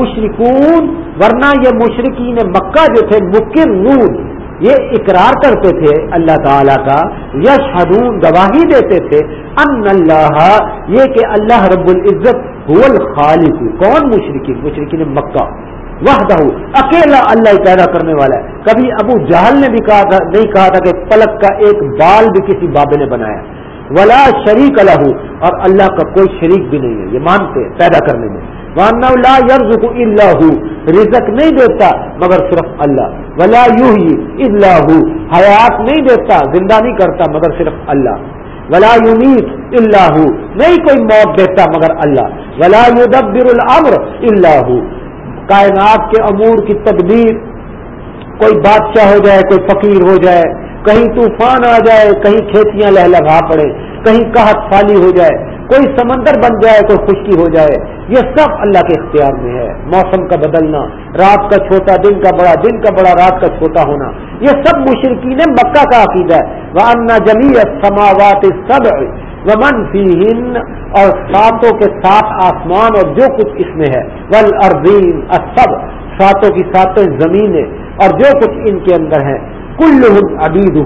مشرقون ورنہ یہ مشرقین مکہ جو تھے، مکر نور۔ یہ اقرار کرتے تھے اللہ تعالیٰ کا یش حدون گواہی دیتے تھے، ان اللہ، یہ کہ اللہ رب العزت الخالق، کون مشرقین مشرقین مکہ۔ وحدہ، اکیلا اللہ پیدا کرنے والا ہے۔ کبھی ابو جہل نے بھی کہا تھا، نہیں کہا تھا کہ پلک کا ایک بال بھی کسی بابے نے بنایا۔ ولا شریک الح اور اللہ کا کوئی شریک بھی نہیں ہے، یہ مانتے پیدا کرنے میں۔ ماننا اللہ یرز اللہ رزق نہیں دیتا مگر صرف اللہ۔ ولا یو ہی اللہ حیات نہیں دیتا، زندہ نہیں کرتا مگر صرف اللہ۔ ولا یونیت اللہ نہیں کوئی موت دیتا مگر اللہ۔ ولا یدبر الامر اللہ کائنات کے امور کی تدبیر، کوئی بادشاہ ہو جائے، کوئی فقیر ہو جائے، کہیں طوفان آ جائے، کہیں کھیتیاں لہ لگا پڑے، کہیں قحط فالی ہو جائے۔ کوئی سمندر بن جائے کوئی خشکی ہو جائے، یہ سب اللہ کے اختیار میں ہے۔ موسم کا بدلنا، رات کا چھوٹا دن کا بڑا دن کا بڑا رات کا چھوٹا ہونا، یہ سب مشرقین مکہ کا عقیدہ ہے۔ وہ انا جمی سماوات سب ومن فی ہند اور ساتوں کے ساتھ آسمان اور جو کچھ اس میں ہے۔ ول ارزین سب ساتوں کی ساتیں زمینیں اور جو کچھ ان کے اندر ہیں۔ کل عبید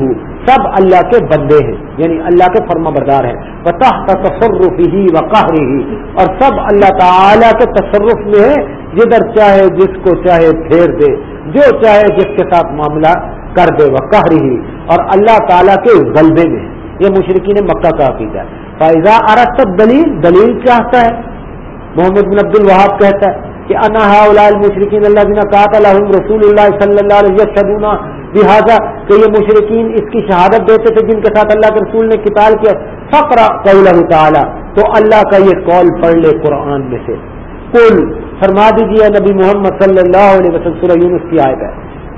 سب اللہ کے بندے ہیں یعنی اللہ کے فرما بردار ہیں۔ بتاح کا تصرف ہی و ہی اور سب اللہ تعالی کے تصرف میں ہے جدھر چاہے جس کو چاہے پھیر دے، جو چاہے جس کے ساتھ معاملہ کر دے وہ ہی اور اللہ تعالیٰ کے غلبے میں یہ مشرقین مکہ کا عقیدہ ہے۔ فائزہ ارست دلیل دلیل چاہتا ہے؟ محمد بن عبد الوہاب کہتا ہے کہ انا المشرقین اللہ جنا کہا رسول اللہ صلی اللہ علیہ وسلم لہٰذا کہ یہ مشرقین اس کی شہادت دیتے تھے جن کے ساتھ اللہ کے رسول نے کتاب کیا. فقرا قول تعالیٰ تو اللہ کا یہ قول پڑھ لے قرآن میں سے. کل فرما دیجیے نبی محمد صلی اللہ علیہ وسلم، سورہ یونس کی آئے گا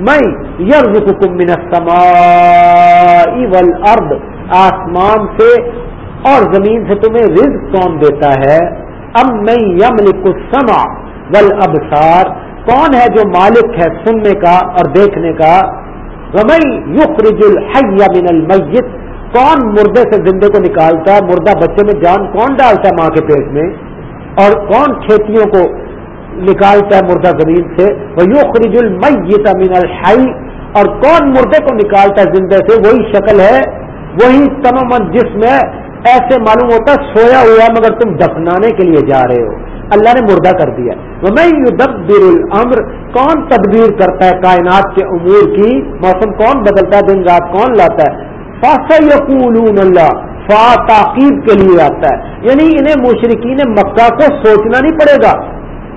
میں یرزقکم من السماء والارض، آسمان سے اور زمین سے تمہیں رزق کون دیتا ہے؟ ام میں یملک السمع والابصار، کون ہے جو مالک ہے سننے کا اور دیکھنے کا؟ ومئی یخرج الحی من المیت کون مردے سے زندے کو نکالتا ہے؟ مردہ بچے میں جان کون ڈالتا ہے ماں کے پیٹ میں؟ اور کون کھیتیوں کو نکالتا ہے مردہ زمین سے؟ وہ یخرج المیت من الحی اور کون مردے کو نکالتا ہے زندے سے؟ وہی شکل ہے، وہی تمام جس میں ایسے معلوم ہوتا سویا ہوا مگر تم دفنانے کے لیے جا رہے ہو۔ اللہ نے مردہ کر دیا۔ میں یدبر الامر کون تدبیر کرتا ہے کائنات کے امور کی؟ موسم کون بدلتا ہے؟ دن رات کون لاتا ہے؟ یقولون اللہ فا تاقیب کے لیے آتا ہے۔ یعنی انہیں مشرقین مکہ کو سوچنا نہیں پڑے گا۔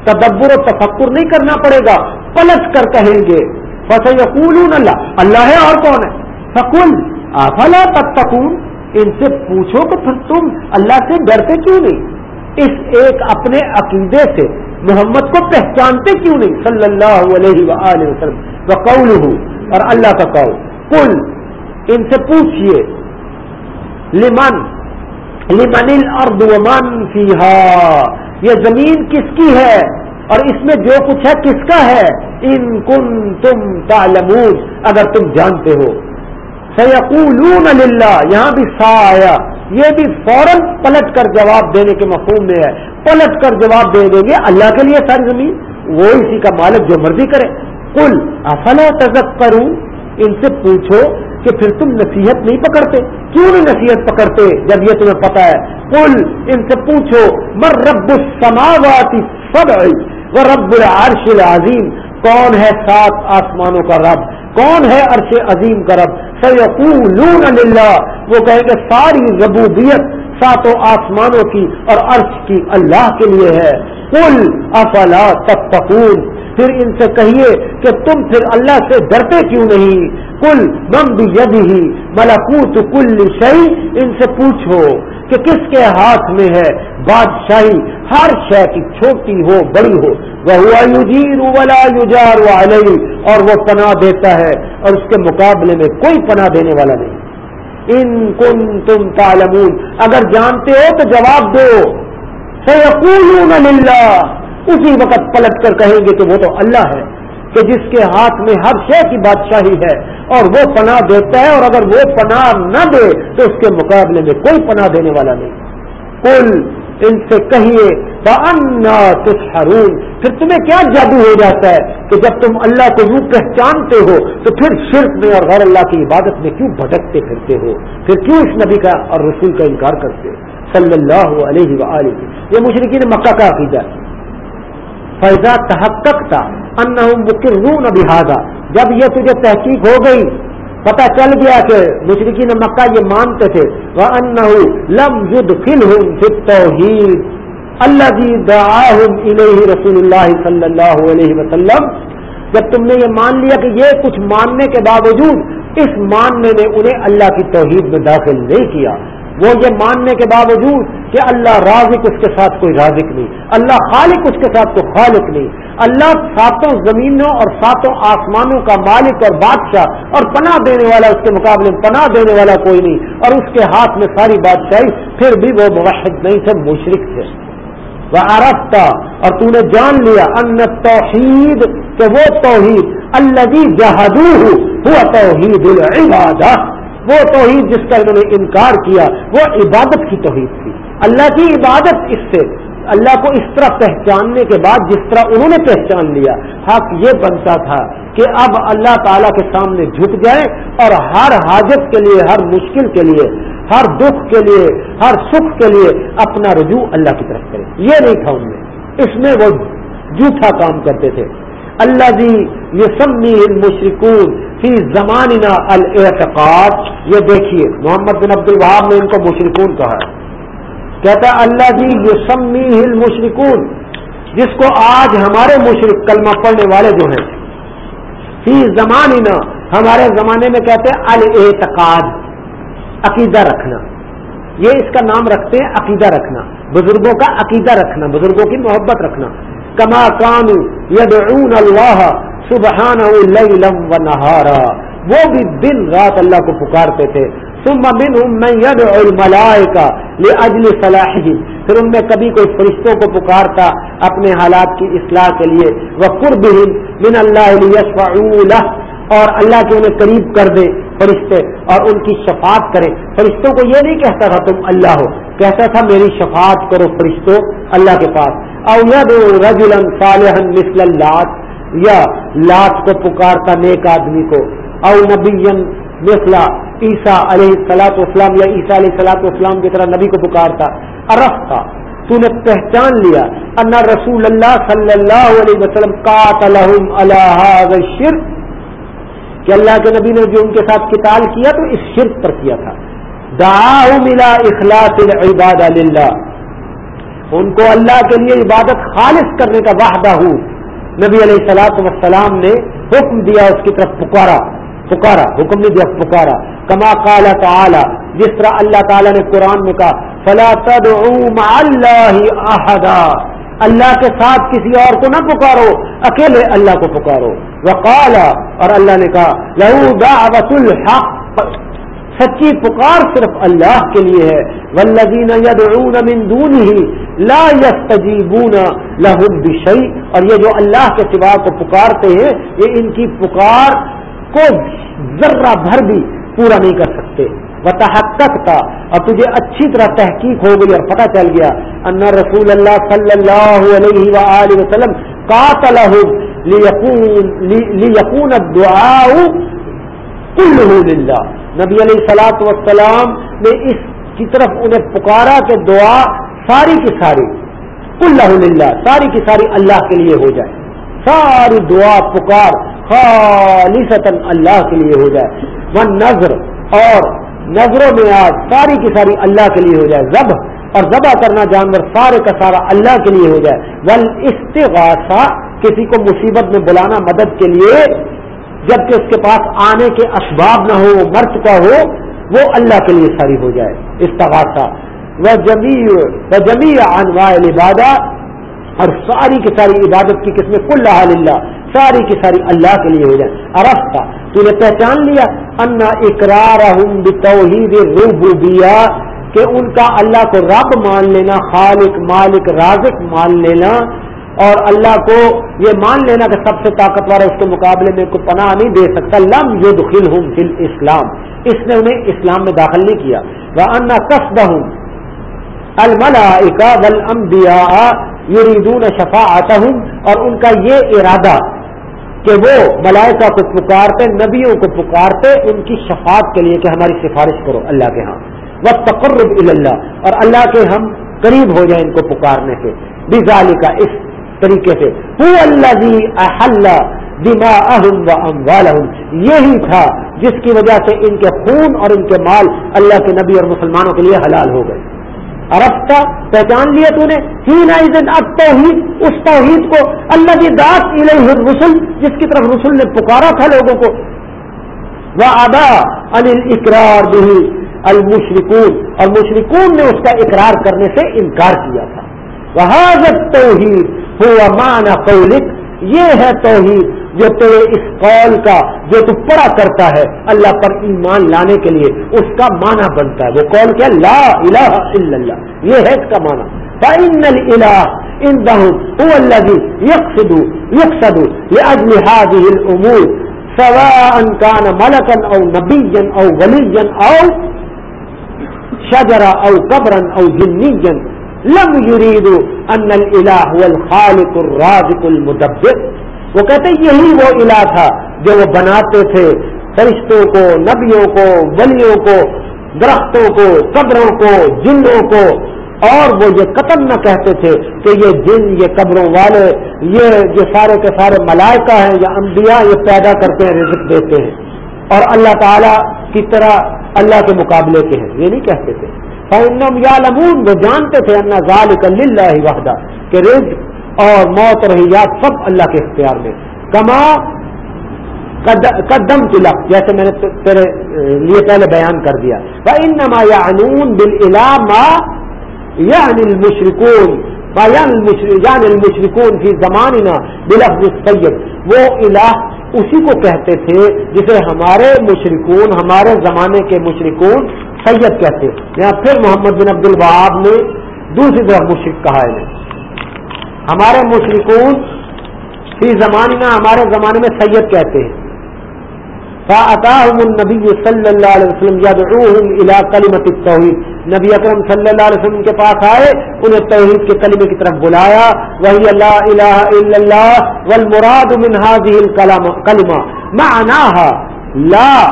تدبر و تفکر نہیں کرنا پڑے گا۔ پلٹ کر کہیں گے۔ فص یقولون اللہ اللہ ہے اور کون ہے؟ فکل آفلا تک ان سے پوچھو کہ پھر تم اللہ سے ڈرتے کیوں نہیں؟ اس ایک اپنے عقیدے سے محمد کو پہچانتے کیوں نہیں؟ صلی اللہ علیہ وآلہ وسلم۔ وہ ہوں اور اللہ کا قول۔ کل ان سے پوچھئے، لمن؟ لمن الارض ومن فیہا؟ یہ زمین کس کی ہے؟ اور اس میں جو کچھ ہے کس کا ہے؟ ان کن تم تعلمون۔ اگر تم جانتے ہو۔ سیقولون للہ، یہاں بھی سا آیا۔ یہ بھی فوراً پلٹ کر جواب دینے کے مفہوم میں ہے۔ پلٹ کر جواب دے دیں گے اللہ کے لیے ساری زمین۔ وہ اسی کا مالک جو مرضی کرے۔ کل افلا تذک کروں ان سے پوچھو کہ پھر تم نصیحت نہیں پکڑتے۔ کیوں نہیں نصیحت پکڑتے جب یہ تمہیں پتا ہے؟ کل ان سے پوچھو مر رب السماوات سب وہ رب العرش العظیم؟ کون ہے سات آسمانوں کا رب؟ کون ہے عرش عظیم کا رب؟ سیقولون للہ وہ کہیں گے ساری ربوبیت ساتوں آسمانوں کی اور عرش کی اللہ کے لیے ہے۔ کل افلا تتقون۔ پھر ان سے کہیے کہ تم پھر اللہ سے ڈرتے کیوں نہیں؟ کل بم بھی ید ہی ملاکوت کل شہی ان سے پوچھو کہ کس کے ہاتھ میں ہے بادشاہی، ہر شے کی چھوٹی ہو، بڑی ہو۔ وہ یوجیر ولا یوجار علیہ، اور وہ پناہ دیتا ہے، اور اس کے مقابلے میں کوئی پناہ دینے والا نہیں۔ ان کن تم تعلمون، اگر جانتے ہو تو جواب دو۔ سیقولون للہ، اسی وقت پلٹ کر کہیں گے کہ وہ تو اللہ ہے۔ کہ جس کے ہاتھ میں ہر شے کی بادشاہی ہے اور وہ پناہ دیتا ہے اور اگر وہ پناہ نہ دے تو اس کے مقابلے میں کوئی پناہ دینے والا نہیں۔ کل ان سے کہیے تشہرون پھر تمہیں کیا جادو ہو جاتا ہے کہ جب تم اللہ کو یوں پہچانتے ہو تو پھر شرک میں اور غیر اللہ کی عبادت میں کیوں بھٹکتے پھرتے ہو؟ پھر کیوں اس نبی کا اور رسول کا انکار کرتے صلی اللہ علیہ وآلہ یہ مشرقین مکہ کا عقیدہ فیضا تحقق تھا ان مکرون بحاظا جب یہ تجھے تحقیق ہو گئی پتا چل گیا کہ مشرقین مکہ یہ مانتے تھے وہ لم توحید اللہ جی دعاہم الیہ رسول اللہ صلی اللہ علیہ وسلم۔ جب تم نے یہ مان لیا کہ یہ کچھ ماننے کے باوجود اس ماننے نے انہیں اللہ کی توحید میں داخل نہیں کیا۔ وہ یہ ماننے کے باوجود کہ اللہ رازق اس کے ساتھ کوئی رازق نہیں، اللہ خالق اس کے ساتھ کوئی خالق نہیں۔ اللہ ساتوں زمینوں اور ساتوں آسمانوں کا مالک اور بادشاہ اور پناہ دینے والا اس کے مقابلے میں پناہ دینے والا کوئی نہیں اور اس کے ہاتھ میں ساری بادشاہی، پھر بھی وہ موحد نہیں تھے مشرق تھے۔ وہ عرفتا اور تو نے جان لیا ان توحید کہ وہ توحید اللہ جہادو ہوا توحید العبادہ وہ توحید جس کا انہوں نے انکار کیا، وہ عبادت کی توحید تھی۔ اللہ کی عبادت اس سے اللہ کو اس طرح پہچاننے کے بعد جس طرح انہوں نے پہچان لیا، حق یہ بنتا تھا کہ اب اللہ تعالیٰ کے سامنے جھک جائیں اور ہر حاجت کے لیے، ہر مشکل کے لیے، ہر دکھ کے لیے، ہر سکھ کے لیے اپنا رجوع اللہ کی طرف کریں یہ نہیں تھا ان میں۔ اس میں وہ جھوٹا کام کرتے تھے۔ اللہ جی یہ سمی مشرقون فی زمانہ الاعتقاد، یہ دیکھیے، محمد بن عبد الوہاب نے ان کو مشرقون کہا کہتا اللہ جی یہ سمی مشرقون جس کو آج ہمارے مشرق کلمہ پڑھنے والے جو ہیں، فی زمانہ ہمارے زمانے میں کہتے ہیں الاعتقاد، عقیدہ رکھنا۔ یہ اس کا نام رکھتے ہیں عقیدہ رکھنا۔ بزرگوں کا عقیدہ رکھنا، بزرگوں کی محبت رکھنا۔ کما کانو یدعون اللہ سبحان و نہارا۔ وہ بھی دن رات اللہ کو پکارتے تھے۔ ثم منهم من يدعو الملائكة پھر ان میں کبھی کوئی فرشتوں کو پکارتا اپنے حالات کی اصلاح کے لیے. وقربهم من اللہ ليشفعوا له. اور اللہ کے انہیں قریب کر دے فرشتے اور ان کی شفاعت کرے. فرشتوں کو یہ نہیں کہتا تھا تم اللہ ہو. کہتا تھا میری شفاعت کرو فرشتوں اللہ کے پاس. او يدعو رجلا صالحا مثل اللات. یا لات کو پکارتا نیک آدمی کو. او نبی مثلا. عیسیٰ علیہ السلاط اسلام یا عیسیٰ علیہ السلاط اسلام کی طرح نبی کو پکارتا ارفتا تو نے پہچان لیا انا رسول اللہ صلی اللہ علیہ وسلم قاتلہم اللہ شرک کہ اللہ کے نبی نے جو ان کے ساتھ قتال کیا تو اس شرک پر کیا تھا۔ دعاہم ملا اخلاص العباد للہ، ان کو اللہ کے لیے عبادت خالص کرنے کا وعدہ ہوں نبی علیہ السلاط وسلام نے حکم دیا اس کی طرف پکارا پکارا، حکم نہیں دیا، پکارا۔ کما کالا تعالی جس طرح اللہ تعالیٰ نے قرآن میں کہا، فلا اللہ احدا اللہ کے ساتھ کسی اور کو نہ پکارو، اکیلے اللہ کو پکارو۔ وقالا اور اللہ نے کہا لہو دعوت الحق۔ سچی پکار صرف اللہ کے لیے ہے۔ والذین یدعون من دونه لا يستجیبون لهم بشیء اور یہ جو اللہ کے سوا کو پکارتے ہیں، یہ ان کی پکار کو ذرہ بھر بھی پورا نہیں کر سکتے۔ وہ تحقق تھا اور تجھے اچھی طرح تحقیق ہو گئی اور پتہ چل گیا۔ ان رسول اللہ صلی اللہ علیہ وآلہ وسلم قاتل لیکون الدعاء کلہ للہ نبی علیہ السلاۃ والسلام نے اس کی طرف انہیں پکارا کہ دعا ساری کی ساری کلہ للہ ساری کی ساری اللہ کے لیے ہو جائے۔ ساری دعا پکار خالصتا اللہ کے لیے ہو جائے۔ وہ نظر اور نظروں میں آج ساری کی ساری اللہ کے لیے ہو جائے ضب اور ذبح کرنا جانور سارے کا سارا اللہ کے لیے ہو جائے۔ ول استغاثہ کسی کو مصیبت میں بلانا مدد کے لیے، جبکہ اس کے پاس آنے کے اسباب نہ ہو وہ مر چکا ہو، وہ اللہ کے لیے ساری ہو جائے۔ استغاثہ۔ وہ جمی و جمی انواع عبادت اور ساری کی ساری عبادت کی قسم کل اللہ، ساری کی ساری اللہ کے لیے ہو جائے۔ ارف کا تو نے پہچان لیا انا اقرار توحید روبوبیا کہ ان کا اللہ کو رب مان لینا، خالق، مالک، رازق مان لینا، اور اللہ کو یہ مان لینا کہ سب سے طاقتور ہے اس کے مقابلے میں کوئی پناہ نہیں دے سکتا، لم یدخل ہوں فل اسلام اس نے انہیں اسلام میں داخل نہیں کیا۔ وہ انا کسب ہوں الملا ول امبیا یریدون شفا آتا ہوں اور ان کا یہ ارادہ کہ وہ ملائکہ کو پکارتے، نبیوں کو پکارتے، ان کی شفاعت کے لیے کہ ہماری سفارش کرو اللہ کے ہاں۔ وہ تقرب اللہ اور اللہ کے ہم قریب ہو جائیں ان کو پکارنے سے۔ بزالی کا اس طریقے سے۔ وہ اللہ جی احلہ دما اہم و یہی تھا جس کی وجہ سے ان کے خون اور ان کے مال اللہ کے نبی اور مسلمانوں کے لیے حلال ہو گئے۔ ارفتا پہچان لیا تو نے۔ ہی اب توحید، اس توحید کو اللہ کی داس رسول جس کی طرف رسول نے پکارا تھا لوگوں کو۔ وہ ادا انل اقرار بھی المشرکون، اور مشرکون نے اس کا اقرار کرنے سے انکار کیا تھا۔ وہ توحید ہوا مانا قولک، یہ ہے توحید۔ جو تیرے اس قول کا جو تو پڑا کرتا ہے، اللہ پر ایمان لانے کے لیے اس کا معنی بنتا ہے۔ وہ قول کیا؟ لا الہ الا اللہ۔ یہ ہے اس کا معنی۔ فإن الإله عندهم هو الذي يقصد يقصد لأجل هذه الأمور، سواء كان ملكا أو نبيا أو وليا أو شجرا أو قبرا أو جنيا۔ لم يريدوا أن الإله هو الخالق الرازق المدبر۔ وہ کہتے یہی وہ الہ تھا جو وہ بناتے تھے، فرشتوں کو، نبیوں کو، ولیوں کو، درختوں کو، قبروں کو، جنوں کو۔ اور وہ یہ قتل نہ کہتے تھے کہ یہ جن، یہ قبروں والے، یہ جو سارے کے سارے ملائکہ ہیں، یا انبیاء یہ پیدا کرتے ہیں، رزق دیتے ہیں۔ اور اللہ تعالی کی طرح اللہ کے مقابلے کے ہیں، یہ نہیں کہتے تھے۔ یا لمون وہ جانتے تھے انا ذالک للہ وحدہ کہ رزق اور موت اور حیات سب اللہ کے اختیار میں۔ کما قدم تلک جیسے میں نے تیرے لیے پہلے بیان کر دیا۔ انما یا انون بل ما یا انل مشرقون یعنی المشرقون کی زمانہ بلفظ سید وہ الہ اسی کو کہتے تھے جسے ہمارے مشرقون ہمارے زمانے کے مشرقون سید کہتے۔ یہاں پھر محمد بن عبد الوہاب نے دوسری طرف مشرق کہا ہے۔ ہمارے مشرقون فی زمانہ ہمارے زمانے میں سید کہتے ہیں۔ النبی صلی اللہ علیہ وسلم یدعوہم الى کلمت التوحید نبی اکرم صلی اللہ علیہ وسلم کے پاس آئے، انہیں توحید کے کلمے کی طرف بلایا۔ وہی اللہ الہ الا اللہ والمراد من هذه الکلمہ معناها لا۔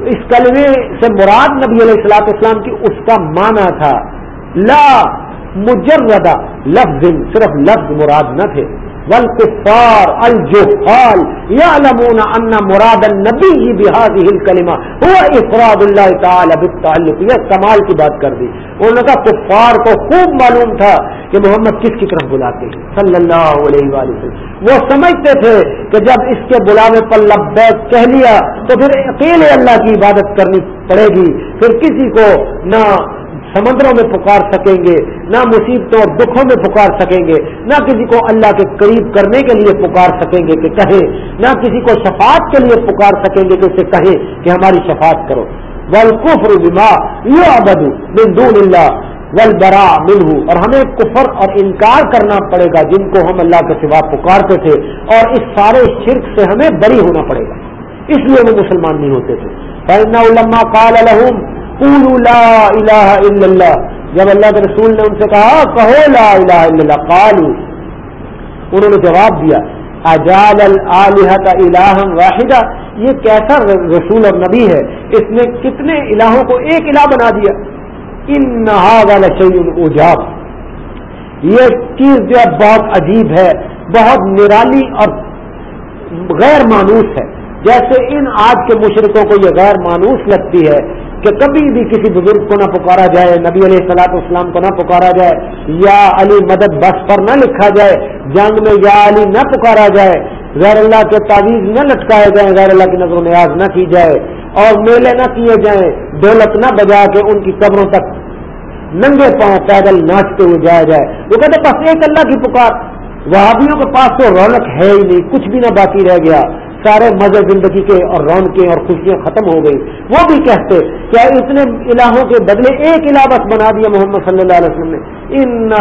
اس کلمے سے مراد نبی علیہ السلاط اسلام کی اس کا معنی تھا۔ لا۔ مجردہ لفظ، صرف لفظ مراد نہ تھے۔ والكفار الجهال يعلمون ان مراد النبي بهذه الكلمه هو افراد الله تعالى بالتعلق۔ یہ کمال کی بات کر دی۔ انہوں نے کہا، کفار کو خوب معلوم تھا کہ محمد کس کی طرف بلاتے ہیں۔ صلی اللہ علیہ وآلہ وسلم۔ وہ سمجھتے تھے کہ جب اس کے بلاوے پر لبیک کہہ لیا تو پھر اکیلے اللہ کی عبادت کرنی پڑے گی۔ پھر کسی کو نہ سمندروں میں پکار سکیں گے، نہ مصیبتوں اور دکھوں میں پکار سکیں گے، نہ کسی کو اللہ کے قریب کرنے کے لیے پکار سکیں گے کہ کہیں، نہ کسی کو شفاعت کے لیے پکار سکیں گے کہ اسے کہیں کہ ہماری شفاعت کرو۔ ول کفر بما یو ابد دون اللہ ول برا اور ہمیں کفر اور انکار کرنا پڑے گا جن کو ہم اللہ کے سوا پکارتے تھے، اور اس سارے شرک سے ہمیں بری ہونا پڑے گا۔ اس لیے وہ مسلمان نہیں ہوتے تھے۔ علما کال الحم لا الہ الا اللہ۔ جب اللہ کے رسول نے ان سے کہا، کہو لا الہ الا اللہ۔ قالو انہوں نے جواب دیا اجال کا الہ واحدہ۔ یہ کیسا رسول اور نبی ہے؟ اس نے کتنے الہوں کو ایک الہ بنا دیا۔ ان والا اجاب۔ یہ چیز جو ہے بہت عجیب ہے، بہت نرالی اور غیر مانوس ہے۔ جیسے ان آج کے مشرقوں کو یہ غیر مانوس لگتی ہے کہ کبھی بھی کسی بزرگ کو نہ پکارا جائے، نبی علیہ السلاط اسلام کو نہ پکارا جائے، یا علی مدد بس پر نہ لکھا جائے، جنگ میں یا علی نہ پکارا جائے، غیر اللہ کے تعویذ نہ لٹکائے جائیں، غیر اللہ کی نظر و نیاز نہ کی جائے اور میلے نہ کیے جائیں، دولت نہ بجا کے ان کی قبروں تک ننگے پاؤں پیدل ناچتے ہوئے جایا جائے۔ وہ کہتے بس ایک اللہ کی پکار۔ وہابیوں کے پاس تو رونق ہے ہی نہیں، کچھ بھی نہ باقی رہ گیا۔ سارے مزے زندگی کے اور رونقیں اور خوشیاں ختم ہو گئی۔ وہ بھی کہتے کیا اتنے الہوں کے بدلے ایک الہ بس بنا دیا محمد صلی اللہ علیہ وسلم نے۔ ان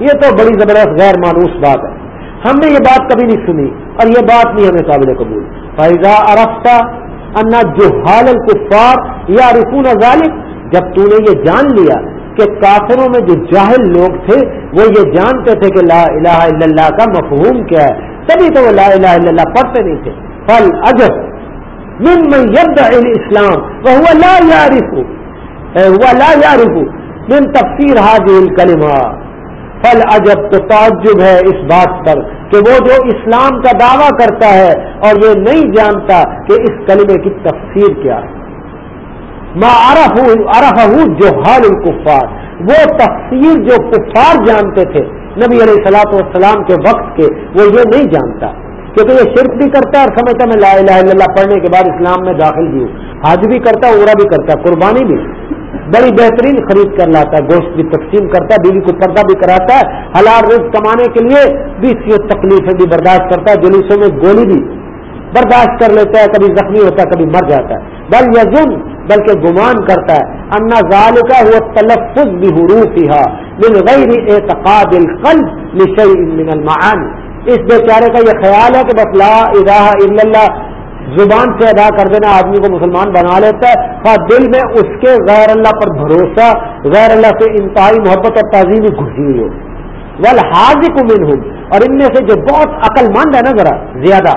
یہ تو بڑی زبردست غیر مانوس بات ہے۔ ہم نے یہ بات کبھی نہیں سنی اور یہ بات نہیں ہمیں قابل قبول۔ فائزہ ارفتہ انا جو حال الکفار یا رسون ظالم جب تو نے یہ جان لیا کہ کافروں میں جو جاہل لوگ تھے، وہ یہ جانتے تھے کہ لا الہ الا اللہ کا مفہوم کیا ہے۔ تبھی تو وہ لا الہ الا اللہ پڑھتے نہیں تھے۔ فل اجب من من یبدا اسلام وہ لا یارف وہ لا یارف من تفسیر حاضر الکلمہ۔ فل اجب تو تعجب ہے اس بات پر کہ وہ جو اسلام کا دعویٰ کرتا ہے اور یہ نہیں جانتا کہ اس کلمے کی تفسیر کیا ہے۔ ما عرف جو حال الکفار. وہ تفسیر جو کفار جانتے تھے نبی علیہ السلاط والسلام کے وقت کے، وہ یہ نہیں جانتا، کیونکہ یہ شرک بھی کرتا ہے اور سمجھتا میں لا الہ الا اللہ پڑھنے کے بعد اسلام میں داخل بھی ہوں۔ حج بھی کرتا ہے عورا بھی کرتا ہے، قربانی بھی۔ بڑی بہترین خرید کر لاتا ہے، گوشت بھی تقسیم کرتا ہے، بیوی کو پردہ بھی کراتا ہے۔ حلال رزق کمانے کے لیے بھی تکلیفیں بھی برداشت کرتا ہے، جلوسوں میں گولی بھی برداشت کر لیتا ہے، کبھی زخمی ہوتا ہے، کبھی مر جاتا ہے۔ بل یزن بلکہ گمان کرتا ہے، انا ظال کا وہ تلفظ بھی حروف من غیر اعتقاد القلب لشیء من المعانی۔ اس بیچارے کا یہ خیال ہے کہ بس لا الہ الا اللہ، زبان سے ادا کر دینا آدمی کو مسلمان بنا لیتا ہے اور دل میں اس کے غیر اللہ پر بھروسہ، غیر اللہ سے انتہائی محبت اور تعظیم گھسی ہوئی ہو۔ ول حاضر ہوں اور ان میں سے جو بہت عقل مند ہے نا ذرا، زیادہ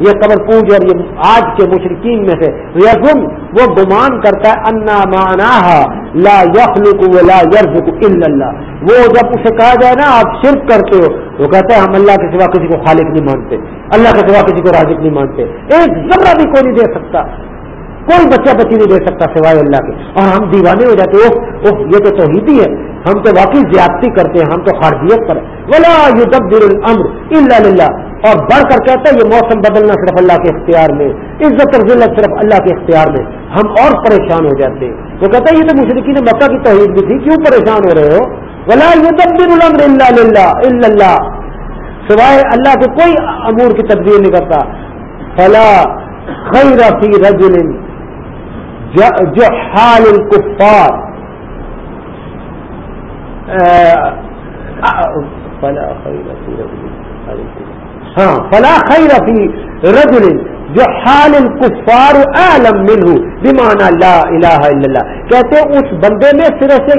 یہ قبر پوج اور یہ آج کے مشرقین میں سے یزم، وہ گمان کرتا ہے، انا مانا لا یخلق لا یرزق الا اللہ۔ وہ جب اسے کہا جائے نا، آپ شرک کرتے ہو، وہ کہتا ہے، ہم اللہ کے سوا کسی کو خالق نہیں مانتے، اللہ کے سوا کسی کو رازق نہیں مانتے۔ ایک ذرہ بھی کوئی نہیں دے سکتا۔ کوئی بچہ بچی نہیں دے سکتا سوائے اللہ کے۔ اور ہم دیوانے ہو جاتے، اوہ اوہ، یہ تو توحیدی ہے۔ ہم تو واقعی زیادتی کرتے ہیں، ہم تو خارجیت پر ولا یدبر الامر الا للہ اور بڑھ کر کہتا ہے یہ موسم بدلنا صرف اللہ کے اختیار میں، عزت اور ذلت صرف اللہ کے اختیار میں۔ ہم اور پریشان ہو جاتے ہیں۔ وہ کہتا ہے یہ تو مشرقی نے مکہ کی توحید بھی تھی، کیوں پریشان ہو رہے ہو؟ ولا یدبر الامر الا للہ الا اللہ سوائے اللہ کے کوئی امور کی تدبیر نہیں کرتا۔ فلا خیر فی رجل جو حال الکفار فلا خیر فی رجل۔ ہاں فلا خیر فی رجل جو حال الکفار عالم منہ بمانا لا الہ الا اللہ۔ کہتے ہیں اس بندے میں صرف سے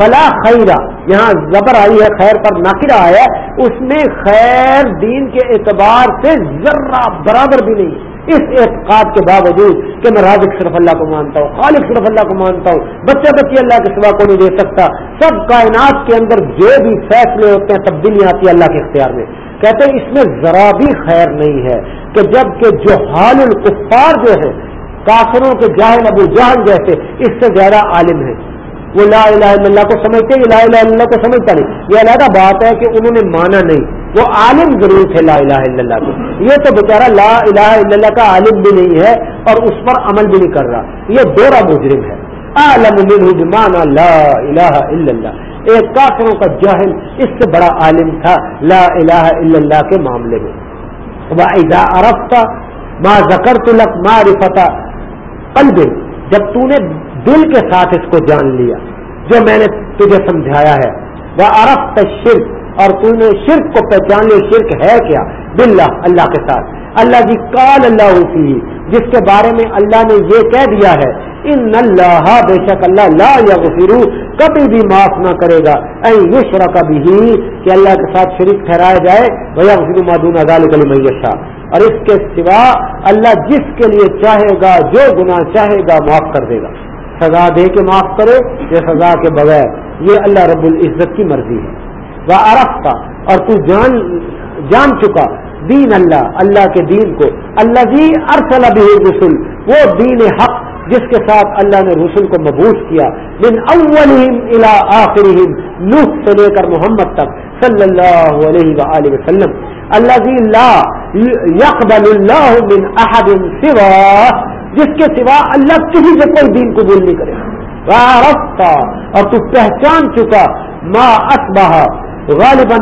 فلا خیرہ یہاں زبر آئی ہے، خیر پر ناکرہ آیا اس میں خیر دین کے اعتبار سے ذرہ برابر بھی نہیں۔ اس اعتقاد کے باوجود کہ میں رازق صرف اللہ کو مانتا ہوں، خالق صرف اللہ کو مانتا ہوں بچے بچے اللہ کے سوا کو نہیں دے سکتا۔ سب کائنات کے اندر جو بھی فیصلے ہوتے ہیں، تبدیلیاں آتی ہیں اللہ کے اختیار میں۔ کہتے ہیں اس میں ذرا بھی خیر نہیں ہے کہ جبکہ جو حال القفار جو ہے کافروں کے جاہل ابو جہل جیسے، اس سے زیادہ عالم ہے وہ لا الہ الا اللہ کو سمجھتے یہ لا الہ الا اللہ کو سمجھتا نہیں۔ یہ علیحدہ بات ہے کہ انہوں نے مانا نہیں۔ وہ عالم ضرور تھے لا الہ الا اللہ کو یہ تو بیچارہ لا الہ الا اللہ کا عالم بھی نہیں ہے اور اس پر عمل بھی نہیں کر رہا۔ یہ دورہ مجرم ہے۔ عالم مانا لا الہ الا اللہ۔ ایک کافروں کا جاہل اس سے بڑا عالم تھا، لا الہ الا اللہ کے معاملے میں۔ واحدہ عرفتا ما ذکر تلک ما رفتا قلب، جب تو نے دل کے ساتھ اس کو جان لیا، جو میں نے تجھے سمجھایا ہے۔ وہ عرف شرک اور تو نے شرک کو پہچان لیا، شرک ہے کیا؟ باللہ، اللہ کے ساتھ۔ اللہ جی کال اللہ ہوتی جس کے بارے میں اللہ نے یہ کہہ دیا ہے ان اللہ بے شک اللہ، لا یا کبھی بھی معاف نہ کرے گا۔ یہ کا بھی کہ اللہ کے ساتھ شریک ٹھہرایا جائے۔ بھیا غفر مادون ادال کلی میشا اور اس کے سوا اللہ جس کے لیے چاہے گا، جو گناہ چاہے گا، معاف کر دے گا۔ سزا دے کے معاف کرے، یا سزا کے بغیر۔ یہ اللہ رب العزت کی مرضی ہے۔ وہ عرف کا اور تو جان جان چکا۔ دین اللہ اللہ کے دین کو۔ اللہ جی ارسل ابھی رسول وہ دین حق جس کے ساتھ اللہ نے رسول کو مبوس کیا، من اولہم الى آخرہم نوح سے لے کر محمد تک، صلی اللہ علیہ وآلہ وسلم۔ اللہ لا یقبل اللہ من احد سوا، جس کے سوا اللہ کسی سے کوئی دین قبول نہیں کرے۔ رفتہ اور تو پہچان چکا، ما اسبہ غالب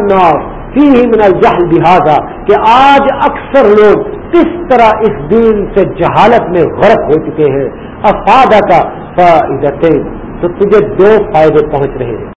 من الجہل لہٰذا کہ آج اکثر لوگ کس طرح اس دین سے جہالت میں غرق ہو چکے ہیں؟ افادہ کا فائدتیں تو تجھے دو فائدے پہنچ رہے ہیں۔